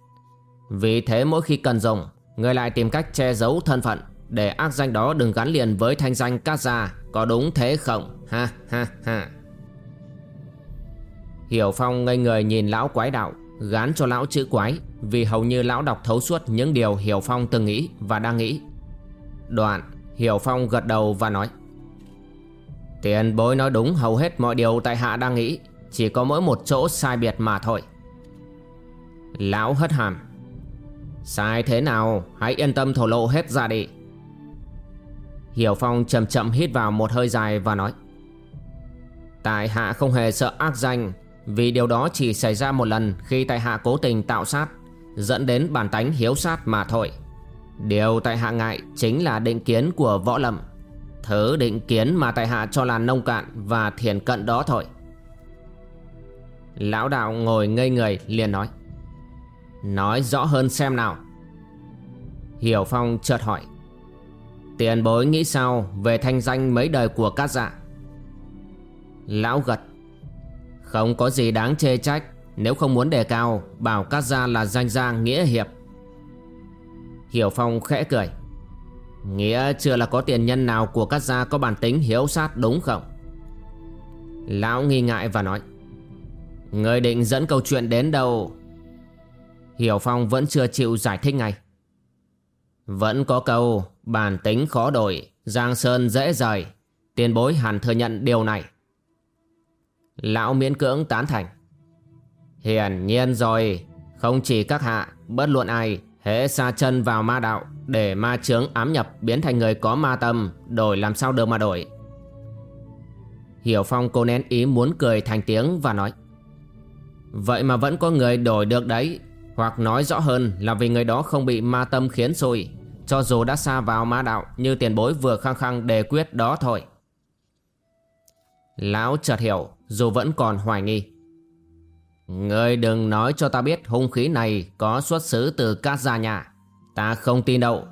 Vì thế mỗi khi cần dùng người lại tìm cách che giấu thân phận, Để ác danh đó đừng gắn liền với thanh danh cát gia. Có đúng thế không? Ha ha ha. Hiểu Phong ngây người nhìn lão quái đạo, Gán cho lão chữ quái, Vì hầu như lão đọc thấu suốt những điều Hiểu Phong từng nghĩ và đang nghĩ. Đoạn, Hiểu Phong gật đầu và nói, Tiền bối nói đúng, hầu hết mọi điều tại hạ đang nghĩ, Chỉ có mỗi một chỗ sai biệt mà thôi. Lão hất hàm Sai thế nào? Hãy yên tâm thổ lộ hết ra đi. Hiểu Phong chậm chậm hít vào một hơi dài và nói, Tại hạ không hề sợ ác danh, Vì điều đó chỉ xảy ra một lần Khi tại hạ cố tình tạo sát, Dẫn đến bản tánh hiếu sát mà thôi. Điều tại hạ ngại Chính là định kiến của võ lâm. Thứ định kiến mà tại hạ cho là nông cạn Và thiền cận đó thôi. Lão đạo ngồi ngây người liền nói Nói rõ hơn xem nào. Hiểu Phong chợt hỏi. Tiền bối nghĩ sao về thanh danh mấy đời của các dạ? Lão gật. Không có gì đáng chê trách, Nếu không muốn đề cao, Bảo các gia dạ là danh gia nghĩa hiệp. Hiểu Phong khẽ cười. Nghĩa chưa là có tiền nhân nào của các gia dạ có bản tính hiếu sát đúng không? Lão nghi ngại và nói. Người định dẫn câu chuyện đến đâu Hiểu Phong vẫn chưa chịu giải thích ngay. Vẫn có câu, Bản tính khó đổi, Giang Sơn dễ rời. Tiền bối hẳn thừa nhận điều này. Lão miễn cưỡng tán thành. Hiển nhiên rồi, Không chỉ các hạ, Bất luận ai, Hễ xa chân vào ma đạo, Để ma chướng ám nhập Biến thành người có ma tâm, Đổi làm sao được mà đổi. Hiểu Phong cô nén ý muốn cười thành tiếng và nói, Vậy mà vẫn có người đổi được đấy hoặc nói rõ hơn là vì người đó không bị ma tâm khiến xui Cho dù đã xa vào ma đạo Như tiền bối vừa khăng khăng đề quyết đó thôi Lão chợt hiểu Dù vẫn còn hoài nghi Ngươi đừng nói cho ta biết hung khí này có xuất xứ từ các gia nhà. Ta không tin đâu.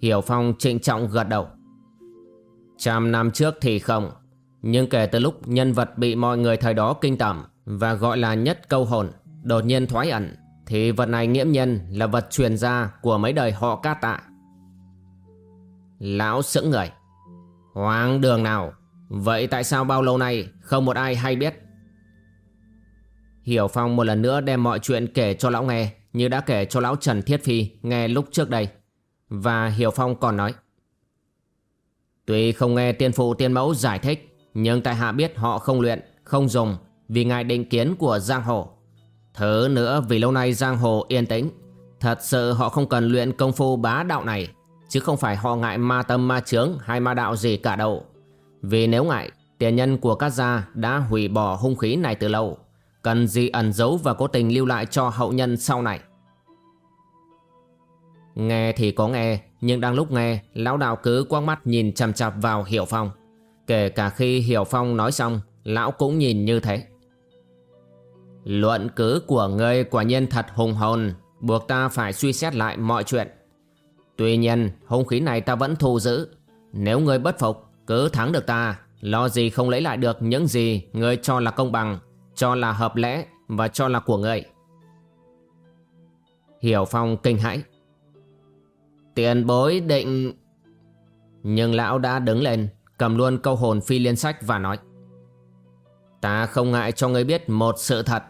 Hiểu Phong trịnh trọng gật đầu. Trăm năm trước thì không. Nhưng kể từ lúc nhân vật bị mọi người thời đó kinh tởm và gọi là nhất câu hồn, đột nhiên thoái ẩn, thì vật này nghiễm nhân là vật truyền gia của mấy đời họ ca tạ. Lão sững người. hoang đường nào? Vậy tại sao bao lâu nay không một ai hay biết? Hiểu Phong một lần nữa đem mọi chuyện kể cho lão nghe như đã kể cho lão Trần Thiết Phi nghe lúc trước đây. Và Hiểu Phong còn nói Tuy không nghe tiên phụ tiên mẫu giải thích nhưng tại hạ biết họ không luyện, không dùng vì ngài định kiến của Giang Hồ. Thứ nữa vì lâu nay Giang Hồ yên tĩnh. Thật sự họ không cần luyện công phu bá đạo này, Chứ không phải họ ngại ma tâm ma chướng hay ma đạo gì cả đâu. Vì nếu ngại, Tiền nhân của các gia đã hủy bỏ hung khí này từ lâu. Cần gì ẩn giấu và cố tình lưu lại cho hậu nhân sau này. Nghe thì có nghe, Nhưng đang lúc nghe, Lão đạo cứ quăng mắt nhìn chằm chặp vào Hiểu Phong. Kể cả khi Hiểu Phong nói xong, Lão cũng nhìn như thế. Luận cứ của ngươi quả nhiên thật hùng hồn Buộc ta phải suy xét lại mọi chuyện Tuy nhiên hung khí này ta vẫn thu giữ Nếu ngươi bất phục Cứ thắng được ta Lo gì không lấy lại được những gì Ngươi cho là công bằng cho là hợp lẽ và cho là của ngươi. Hiểu Phong kinh hãi. Tiền bối định... Nhưng lão đã đứng lên, cầm luôn câu hồn phi liên sách và nói. Ta không ngại cho ngươi biết một sự thật.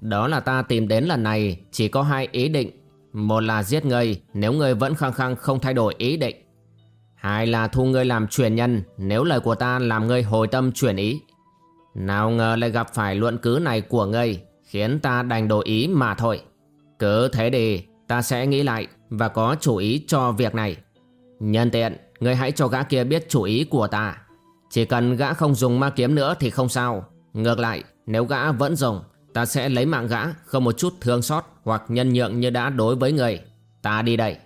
Đó là ta tìm đến lần này, chỉ có hai ý định. Một là giết ngươi, nếu ngươi vẫn khăng khăng không thay đổi ý định. Hai là thu ngươi làm truyền nhân, nếu lời của ta làm ngươi hồi tâm chuyển ý. Nào ngờ lại gặp phải luận cứ này của ngươi, Khiến ta đành đổi ý mà thôi Cứ thế đi, Ta sẽ nghĩ lại Và có chủ ý cho việc này Nhân tiện, Ngươi hãy cho gã kia biết chủ ý của ta Chỉ cần gã không dùng ma kiếm nữa thì không sao Ngược lại, Nếu gã vẫn dùng Ta sẽ lấy mạng gã Không một chút thương xót Hoặc nhân nhượng như đã đối với người Ta đi đây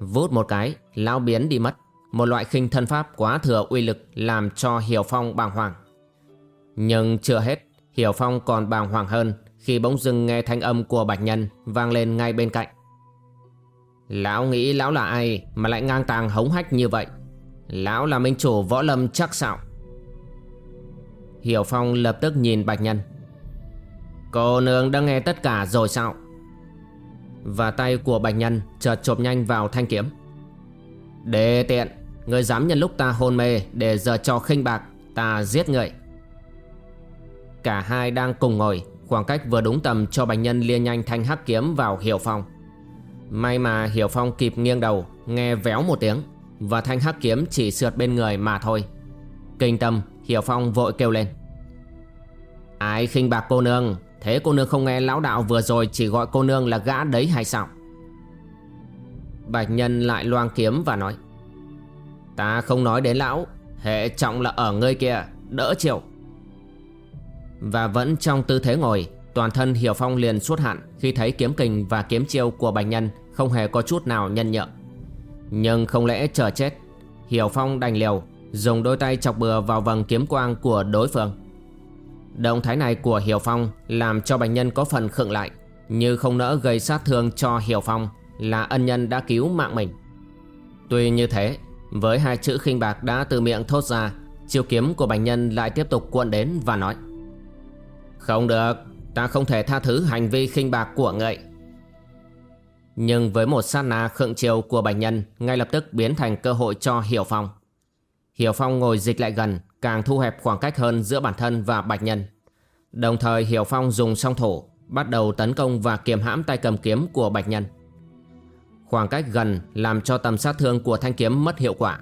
Vút một cái Lão biến đi mất một loại khinh thân pháp quá thừa uy lực làm cho Hiểu Phong bàng hoàng. Nhưng chưa hết, Hiểu Phong còn bàng hoàng hơn khi bỗng dưng nghe thanh âm của Bạch Nhân vang lên ngay bên cạnh. Lão nghĩ lão là ai mà lại ngang tàng hống hách như vậy? Lão là minh chủ võ lâm chắc xạo. Hiểu Phong lập tức nhìn Bạch Nhân. Cô nương đã nghe tất cả rồi sao? Và tay của Bạch Nhân chợt chộp nhanh vào thanh kiếm. Đề tiện, người dám nhân lúc ta hôn mê để giờ cho khinh bạc, ta giết người. Cả hai đang cùng ngồi, khoảng cách vừa đúng tầm cho Bạch Nhân lia nhanh thanh hắc kiếm vào Hiểu Phong. May mà Hiểu Phong kịp nghiêng đầu, nghe véo một tiếng, và thanh hắc kiếm chỉ sượt bên người mà thôi. Kinh tâm, Hiểu Phong vội kêu lên. Ai khinh bạc cô nương, thế cô nương không nghe lão đạo vừa rồi chỉ gọi cô nương là gã đấy hay sao? Bạch Nhân lại loang kiếm và nói Ta không nói đến lão Hệ trọng là ở ngươi kia Đỡ chịu Và vẫn trong tư thế ngồi Toàn thân Hiểu Phong liền suốt hạn Khi thấy kiếm kình và kiếm chiêu của Bạch Nhân Không hề có chút nào nhân nhượng Nhưng không lẽ chờ chết Hiểu Phong đành liều Dùng đôi tay chọc bừa vào vầng kiếm quang của đối phương Động thái này của Hiểu Phong Làm cho Bạch Nhân có phần khựng lại Như không nỡ gây sát thương cho Hiểu Phong là ân nhân đã cứu mạng mình. Tuy như thế, với hai chữ khinh bạc đã từ miệng thốt ra, chiêu kiếm của bành nhân lại tiếp tục cuộn đến và nói Không được, ta không thể tha thứ hành vi khinh bạc của ngậy. Nhưng với một sát na khựng chiều của bành nhân ngay lập tức biến thành cơ hội cho Hiểu Phong. Hiểu Phong ngồi dịch lại gần, càng thu hẹp khoảng cách hơn giữa bản thân và bạch nhân. Đồng thời Hiểu Phong dùng song thủ, bắt đầu tấn công và kiềm hãm tay cầm kiếm của bạch nhân. Khoảng cách gần làm cho tầm sát thương của thanh kiếm mất hiệu quả.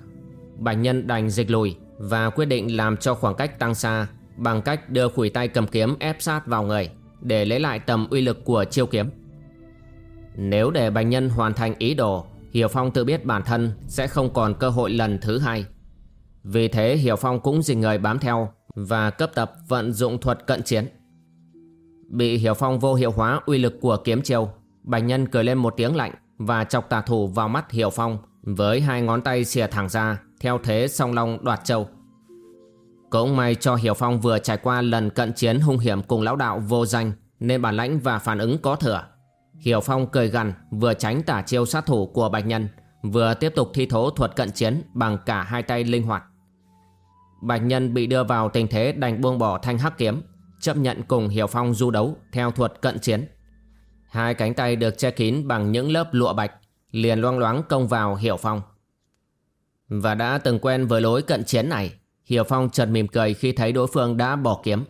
Bạch nhân đành dịch lùi và quyết định làm cho khoảng cách tăng xa bằng cách đưa khủi tay cầm kiếm ép sát vào người để lấy lại tầm uy lực của chiêu kiếm. Nếu để bạch nhân hoàn thành ý đồ, Hiểu Phong tự biết bản thân sẽ không còn cơ hội lần thứ hai. Vì thế Hiểu Phong cũng dình người bám theo và cấp tập vận dụng thuật cận chiến. Bị Hiểu Phong vô hiệu hóa uy lực của kiếm chiêu, Bạch Nhân cười lên một tiếng lạnh và chọc tà thủ vào mắt Hiểu Phong với hai ngón tay xìa thẳng ra theo thế song long đoạt châu. Cũng may cho Hiểu Phong vừa trải qua lần cận chiến hung hiểm cùng lão đạo vô danh nên bản lãnh và phản ứng có thừa. Hiểu Phong cười gằn vừa tránh tả chiêu sát thủ của Bạch Nhân vừa tiếp tục thi thố thuật cận chiến bằng cả hai tay linh hoạt. Bạch Nhân bị đưa vào tình thế đành buông bỏ thanh hắc kiếm chấp nhận cùng Hiểu Phong du đấu theo thuật cận chiến. Hai cánh tay được che kín bằng những lớp lụa bạch liền loang loáng công vào Hiểu Phong. Và đã từng quen với lối cận chiến này, Hiểu Phong chợt mỉm cười khi thấy đối phương đã bỏ kiếm.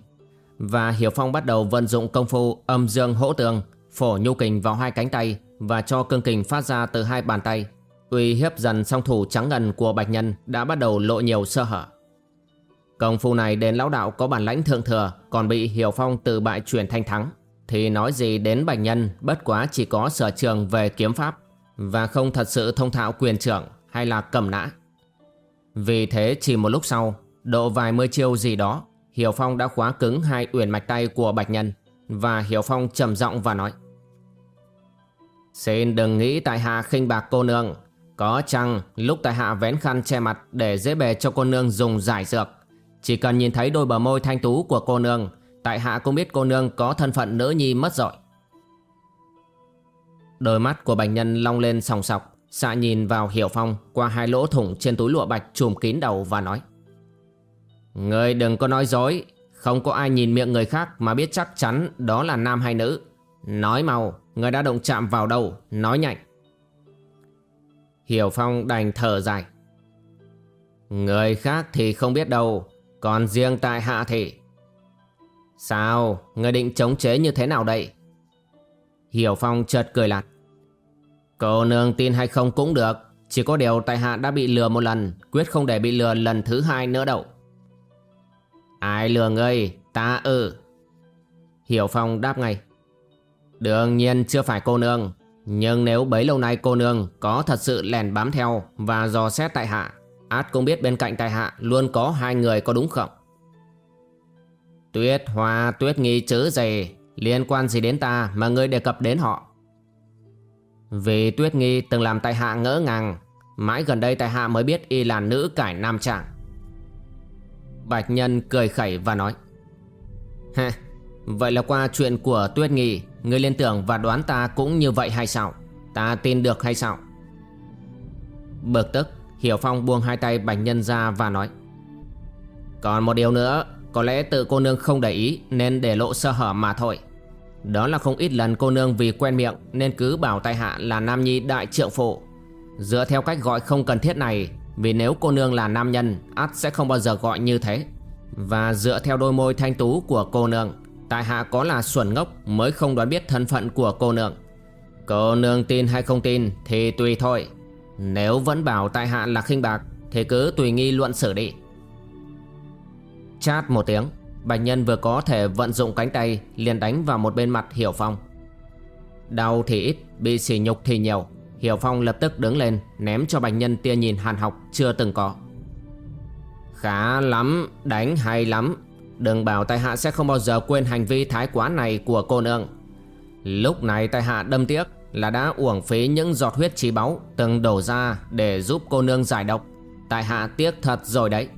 Và Hiểu Phong bắt đầu vận dụng công phu âm dương hỗ tường, phổ nhu kình vào hai cánh tay và cho cương kình phát ra từ hai bàn tay. Uy hiếp dần song thủ trắng ngần của Bạch Nhân đã bắt đầu lộ nhiều sơ hở. Công phu này đến lão đạo có bản lãnh thượng thừa còn bị Hiểu Phong từ bại chuyển thanh thắng thì nói gì đến bạch nhân bất quá chỉ có sở trường về kiếm pháp và không thật sự thông thạo quyền trưởng hay là cầm nã. Vì thế chỉ một lúc sau, độ vài mươi chiêu gì đó, Hiểu Phong đã khóa cứng hai uyển mạch tay của bạch nhân và Hiểu Phong trầm giọng và nói Xin đừng nghĩ tại hạ khinh bạc cô nương Có chăng lúc tại hạ vén khăn che mặt để dễ bề cho cô nương dùng giải dược chỉ cần nhìn thấy đôi bờ môi thanh tú của cô nương Tại hạ cũng biết cô nương có thân phận nữ nhi mất rồi. Đôi mắt của bệnh nhân long lên sòng sọc Xạ nhìn vào Hiểu Phong qua hai lỗ thủng trên túi lụa bạch trùm kín đầu và nói Người đừng có nói dối Không có ai nhìn miệng người khác mà biết chắc chắn đó là nam hay nữ. Nói mau, người đã động chạm vào đâu, nói nhanh. Hiểu Phong đành thở dài Người khác thì không biết đâu còn riêng tại hạ thì Sao, người định chống chế như thế nào đây? Hiểu Phong chợt cười lạt. Cô nương tin hay không cũng được, chỉ có điều tại hạ đã bị lừa một lần, quyết không để bị lừa lần thứ hai nữa đâu. Ai lừa ngươi, ta ư. Hiểu Phong đáp ngay. Đương nhiên chưa phải cô nương, nhưng nếu bấy lâu nay cô nương có thật sự lèn bám theo và dò xét tại hạ, át cũng biết bên cạnh tài hạ luôn có hai người có đúng không? Tuyết Hoa Tuyết Nghi chữ gì Liên quan gì đến ta mà ngươi đề cập đến họ? Vì Tuyết Nghi từng làm tại hạ ngỡ ngàng Mãi gần đây tại hạ mới biết y là nữ cải nam trạng. Bạch Nhân cười khẩy và nói Ha, vậy là qua chuyện của Tuyết Nghi Ngươi liên tưởng và đoán ta cũng như vậy hay sao? Ta tin được hay sao? Bực tức Hiểu Phong buông hai tay Bạch Nhân ra và nói, Còn một điều nữa, Có lẽ tự cô nương không để ý Nên để lộ sơ hở mà thôi. Đó là không ít lần cô nương vì quen miệng Nên cứ bảo tại hạ là Nam Nhi đại trượng phụ. Dựa theo cách gọi không cần thiết này, Vì nếu cô nương là nam nhân, ắt sẽ không bao giờ gọi như thế. Và dựa theo đôi môi thanh tú của cô nương Tại hạ có là xuẩn ngốc Mới không đoán biết thân phận của cô nương. Cô nương tin hay không tin Thì tùy thôi. Nếu vẫn bảo tại hạ là khinh bạc, Thì cứ tùy nghi luận xử đi. Chát một tiếng, Bạch nhân vừa có thể vận dụng cánh tay liền đánh vào một bên mặt Hiểu Phong. Đau thì ít, Bị sỉ nhục thì nhiều. Hiểu Phong lập tức đứng lên, Ném cho Bạch Nhân tia nhìn hàn học chưa từng có. Khá lắm, Đánh hay lắm. Đừng bảo tại hạ sẽ không bao giờ quên hành vi thái quá này của cô nương. Lúc này tại hạ đâm tiếc. Là đã uổng phí những giọt huyết trí báu Từng đổ ra để giúp cô nương giải độc. Tại hạ tiếc thật rồi đấy.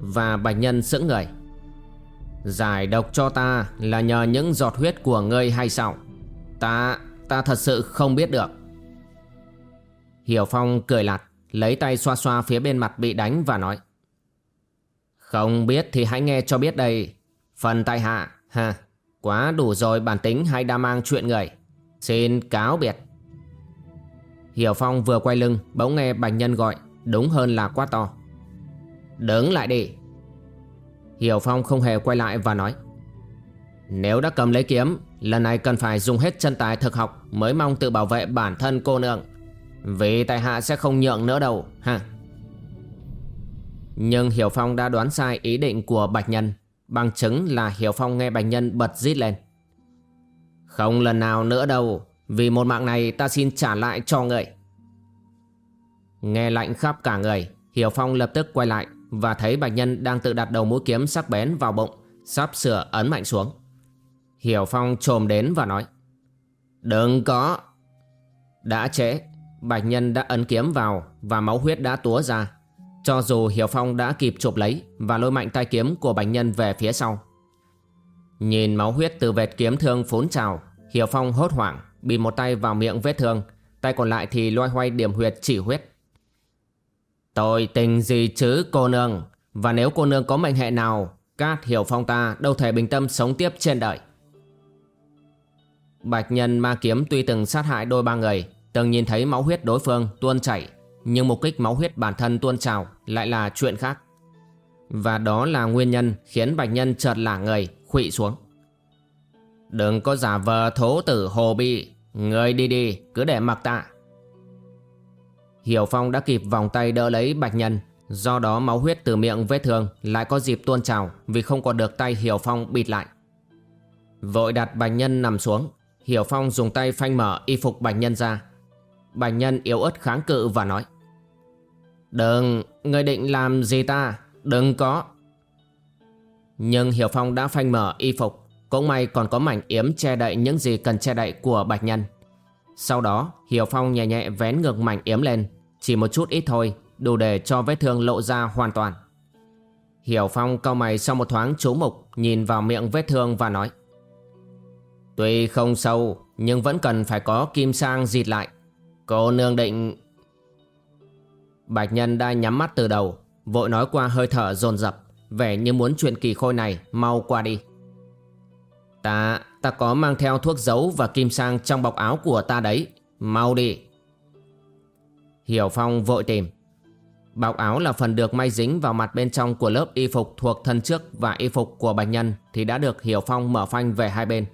Và Bạch Nhân sững người. Giải độc cho ta là nhờ những giọt huyết của ngươi hay sao? Ta Ta thật sự không biết được. Hiểu Phong cười lạt, Lấy tay xoa xoa phía bên mặt bị đánh và nói, Không biết thì hãy nghe cho biết đây. Phần tại hạ, ha, Quá đủ rồi bản tính hay đa mang chuyện người. Xin cáo biệt. Hiểu Phong vừa quay lưng, Bỗng nghe Bạch Nhân gọi, Đúng hơn là quá to. Đứng lại đi. Hiểu Phong không hề quay lại và nói, Nếu đã cầm lấy kiếm, Lần này cần phải dùng hết chân tài thực học Mới mong tự bảo vệ bản thân cô nương, Vì tại hạ sẽ không nhượng nữa đâu, ha? Nhưng Hiểu Phong đã đoán sai ý định của Bạch Nhân, Bằng chứng là Hiểu Phong nghe Bạch Nhân bật rít lên không lần nào nữa đâu. Vì một mạng này ta xin trả lại cho người. Nghe lạnh khắp cả người, Hiểu Phong lập tức quay lại Và thấy Bạch Nhân đang tự đặt đầu mũi kiếm sắc bén vào bụng, Sắp sửa ấn mạnh xuống. Hiểu Phong trồm đến và nói, Đừng có. Đã trễ, Bạch Nhân đã ấn kiếm vào Và máu huyết đã túa ra. Cho dù Hiểu Phong đã kịp chụp lấy Và lôi mạnh tay kiếm của Bạch Nhân về phía sau. Nhìn máu huyết từ vệt kiếm thương phốn trào Hiểu Phong hốt hoảng Bị một tay vào miệng vết thương, Tay còn lại thì loay hoay điểm huyệt chỉ huyết. Tội tình gì chứ, cô nương? Và nếu cô nương có mệnh hệ nào Cát Hiểu Phong ta đâu thể bình tâm sống tiếp trên đời. Bạch nhân ma kiếm tuy từng sát hại đôi ba người, Từng nhìn thấy máu huyết đối phương tuôn chảy, Nhưng mục kích máu huyết bản thân tuôn trào Lại là chuyện khác. Và đó là nguyên nhân khiến bạch nhân chợt lả người, Khụy xuống. Đừng có giả vờ thố tử hồ bị Người đi đi cứ để mặc tạ Hiểu Phong đã kịp vòng tay đỡ lấy bạch nhân. Do đó máu huyết từ miệng vết thương Lại có dịp tuôn trào Vì không còn được tay Hiểu Phong bịt lại. Vội đặt bạch nhân nằm xuống. Hiểu Phong dùng tay phanh mở y phục Bạch Nhân ra. Bạch Nhân yếu ớt kháng cự và nói Đừng, người định làm gì ta, đừng có. Nhưng Hiểu Phong đã phanh mở y phục. Cũng may còn có mảnh yếm che đậy những gì cần che đậy của Bạch Nhân Sau đó Hiểu Phong nhẹ nhẹ vén ngược mảnh yếm lên Chỉ một chút ít thôi Đủ để cho vết thương lộ ra hoàn toàn Hiểu Phong cau mày sau một thoáng chú mục Nhìn vào miệng vết thương và nói Tuy không sâu nhưng vẫn cần phải có kim sang dịt lại. Cô nương định... Bạch Nhân đã nhắm mắt từ đầu, vội nói qua hơi thở dồn dập, vẻ như muốn chuyện kỳ khôi này mau qua đi. Ta, ta có mang theo thuốc giấu và kim sang trong bọc áo của ta đấy, mau đi. Hiểu Phong vội tìm. Bọc áo là phần được may dính vào mặt bên trong của lớp y phục thuộc thân trước và y phục của bệnh Nhân thì đã được Hiểu Phong mở phanh về hai bên.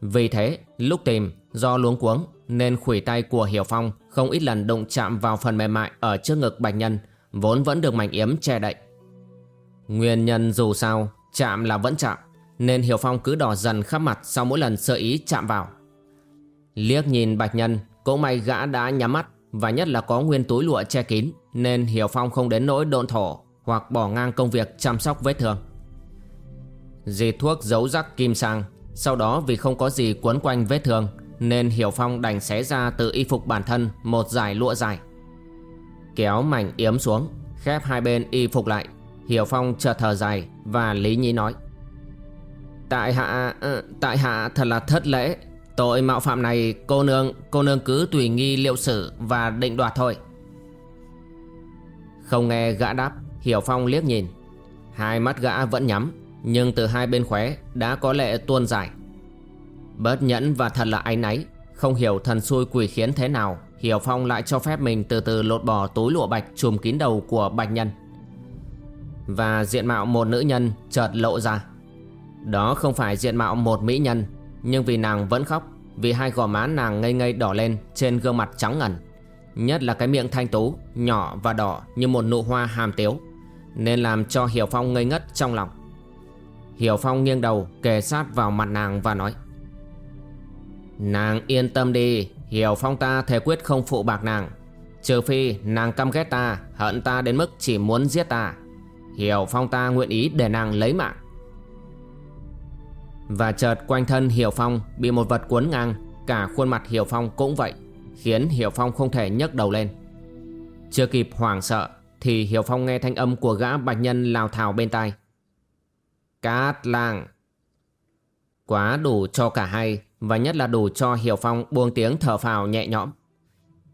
Vì thế, lúc tìm, do luống cuống nên khủy tay của Hiểu Phong không ít lần đụng chạm vào phần mềm mại ở trước ngực bệnh Nhân, vốn vẫn được mảnh yếm che đậy. Nguyên nhân dù sao, chạm là vẫn chạm, nên Hiểu Phong cứ đỏ dần khắp mặt sau mỗi lần sơ ý chạm vào. Liếc nhìn Bạch Nhân, cũng may gã đã nhắm mắt và nhất là có nguyên túi lụa che kín nên Hiểu Phong không đến nỗi độn thổ hoặc bỏ ngang công việc chăm sóc vết thương. Dì thuốc giấu rắc kim sang sau đó vì không có gì quấn quanh vết thương Nên Hiểu Phong đành xé ra từ y phục bản thân một dải lụa dài Kéo mảnh yếm xuống Khép hai bên y phục lại Hiểu Phong chợt thở dài Và lý nhí nói Tại hạ ờ, Tại hạ thật là thất lễ. Tội mạo phạm này, cô nương Cô nương cứ tùy nghi liệu xử Và định đoạt thôi. Không nghe gã đáp, Hiểu Phong liếc nhìn. Hai mắt gã vẫn nhắm, Nhưng từ hai bên khóe đã có lệ tuôn dài. Bớt nhẫn và thật là áy náy, Không hiểu thần xui quỷ khiến thế nào, Hiểu Phong lại cho phép mình từ từ lột bỏ túi lụa bạch trùm kín đầu của bạch nhân. Và diện mạo một nữ nhân chợt lộ ra. Đó không phải diện mạo một mỹ nhân, Nhưng vì nàng vẫn khóc, Vì hai gò má nàng ngây ngây đỏ lên trên gương mặt trắng ngần. Nhất là cái miệng thanh tú, Nhỏ và đỏ như một nụ hoa hàm tiếu, Nên làm cho Hiểu Phong ngây ngất trong lòng. Hiểu Phong nghiêng đầu kề sát vào mặt nàng và nói, Nàng yên tâm đi, Hiểu Phong ta thề quyết không phụ bạc nàng. Trừ phi nàng căm ghét ta, Hận ta đến mức chỉ muốn giết ta. Hiểu Phong ta nguyện ý để nàng lấy mạng. Và chợt quanh thân Hiểu Phong Bị một vật cuốn ngang, Cả khuôn mặt Hiểu Phong cũng vậy, Khiến Hiểu Phong không thể nhấc đầu lên. Chưa kịp hoảng sợ Thì Hiểu Phong nghe thanh âm của gã bạch nhân lào thào bên tai. Cát làng Quá đủ cho cả hai, Và nhất là đủ cho Hiểu Phong buông tiếng thở phào nhẹ nhõm.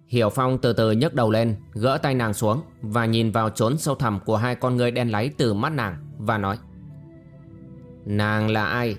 Hiểu Phong từ từ nhấc đầu lên, Gỡ tay nàng xuống Và nhìn vào trốn sâu thẳm của hai con người đen láy từ mắt nàng Và nói, Nàng là ai?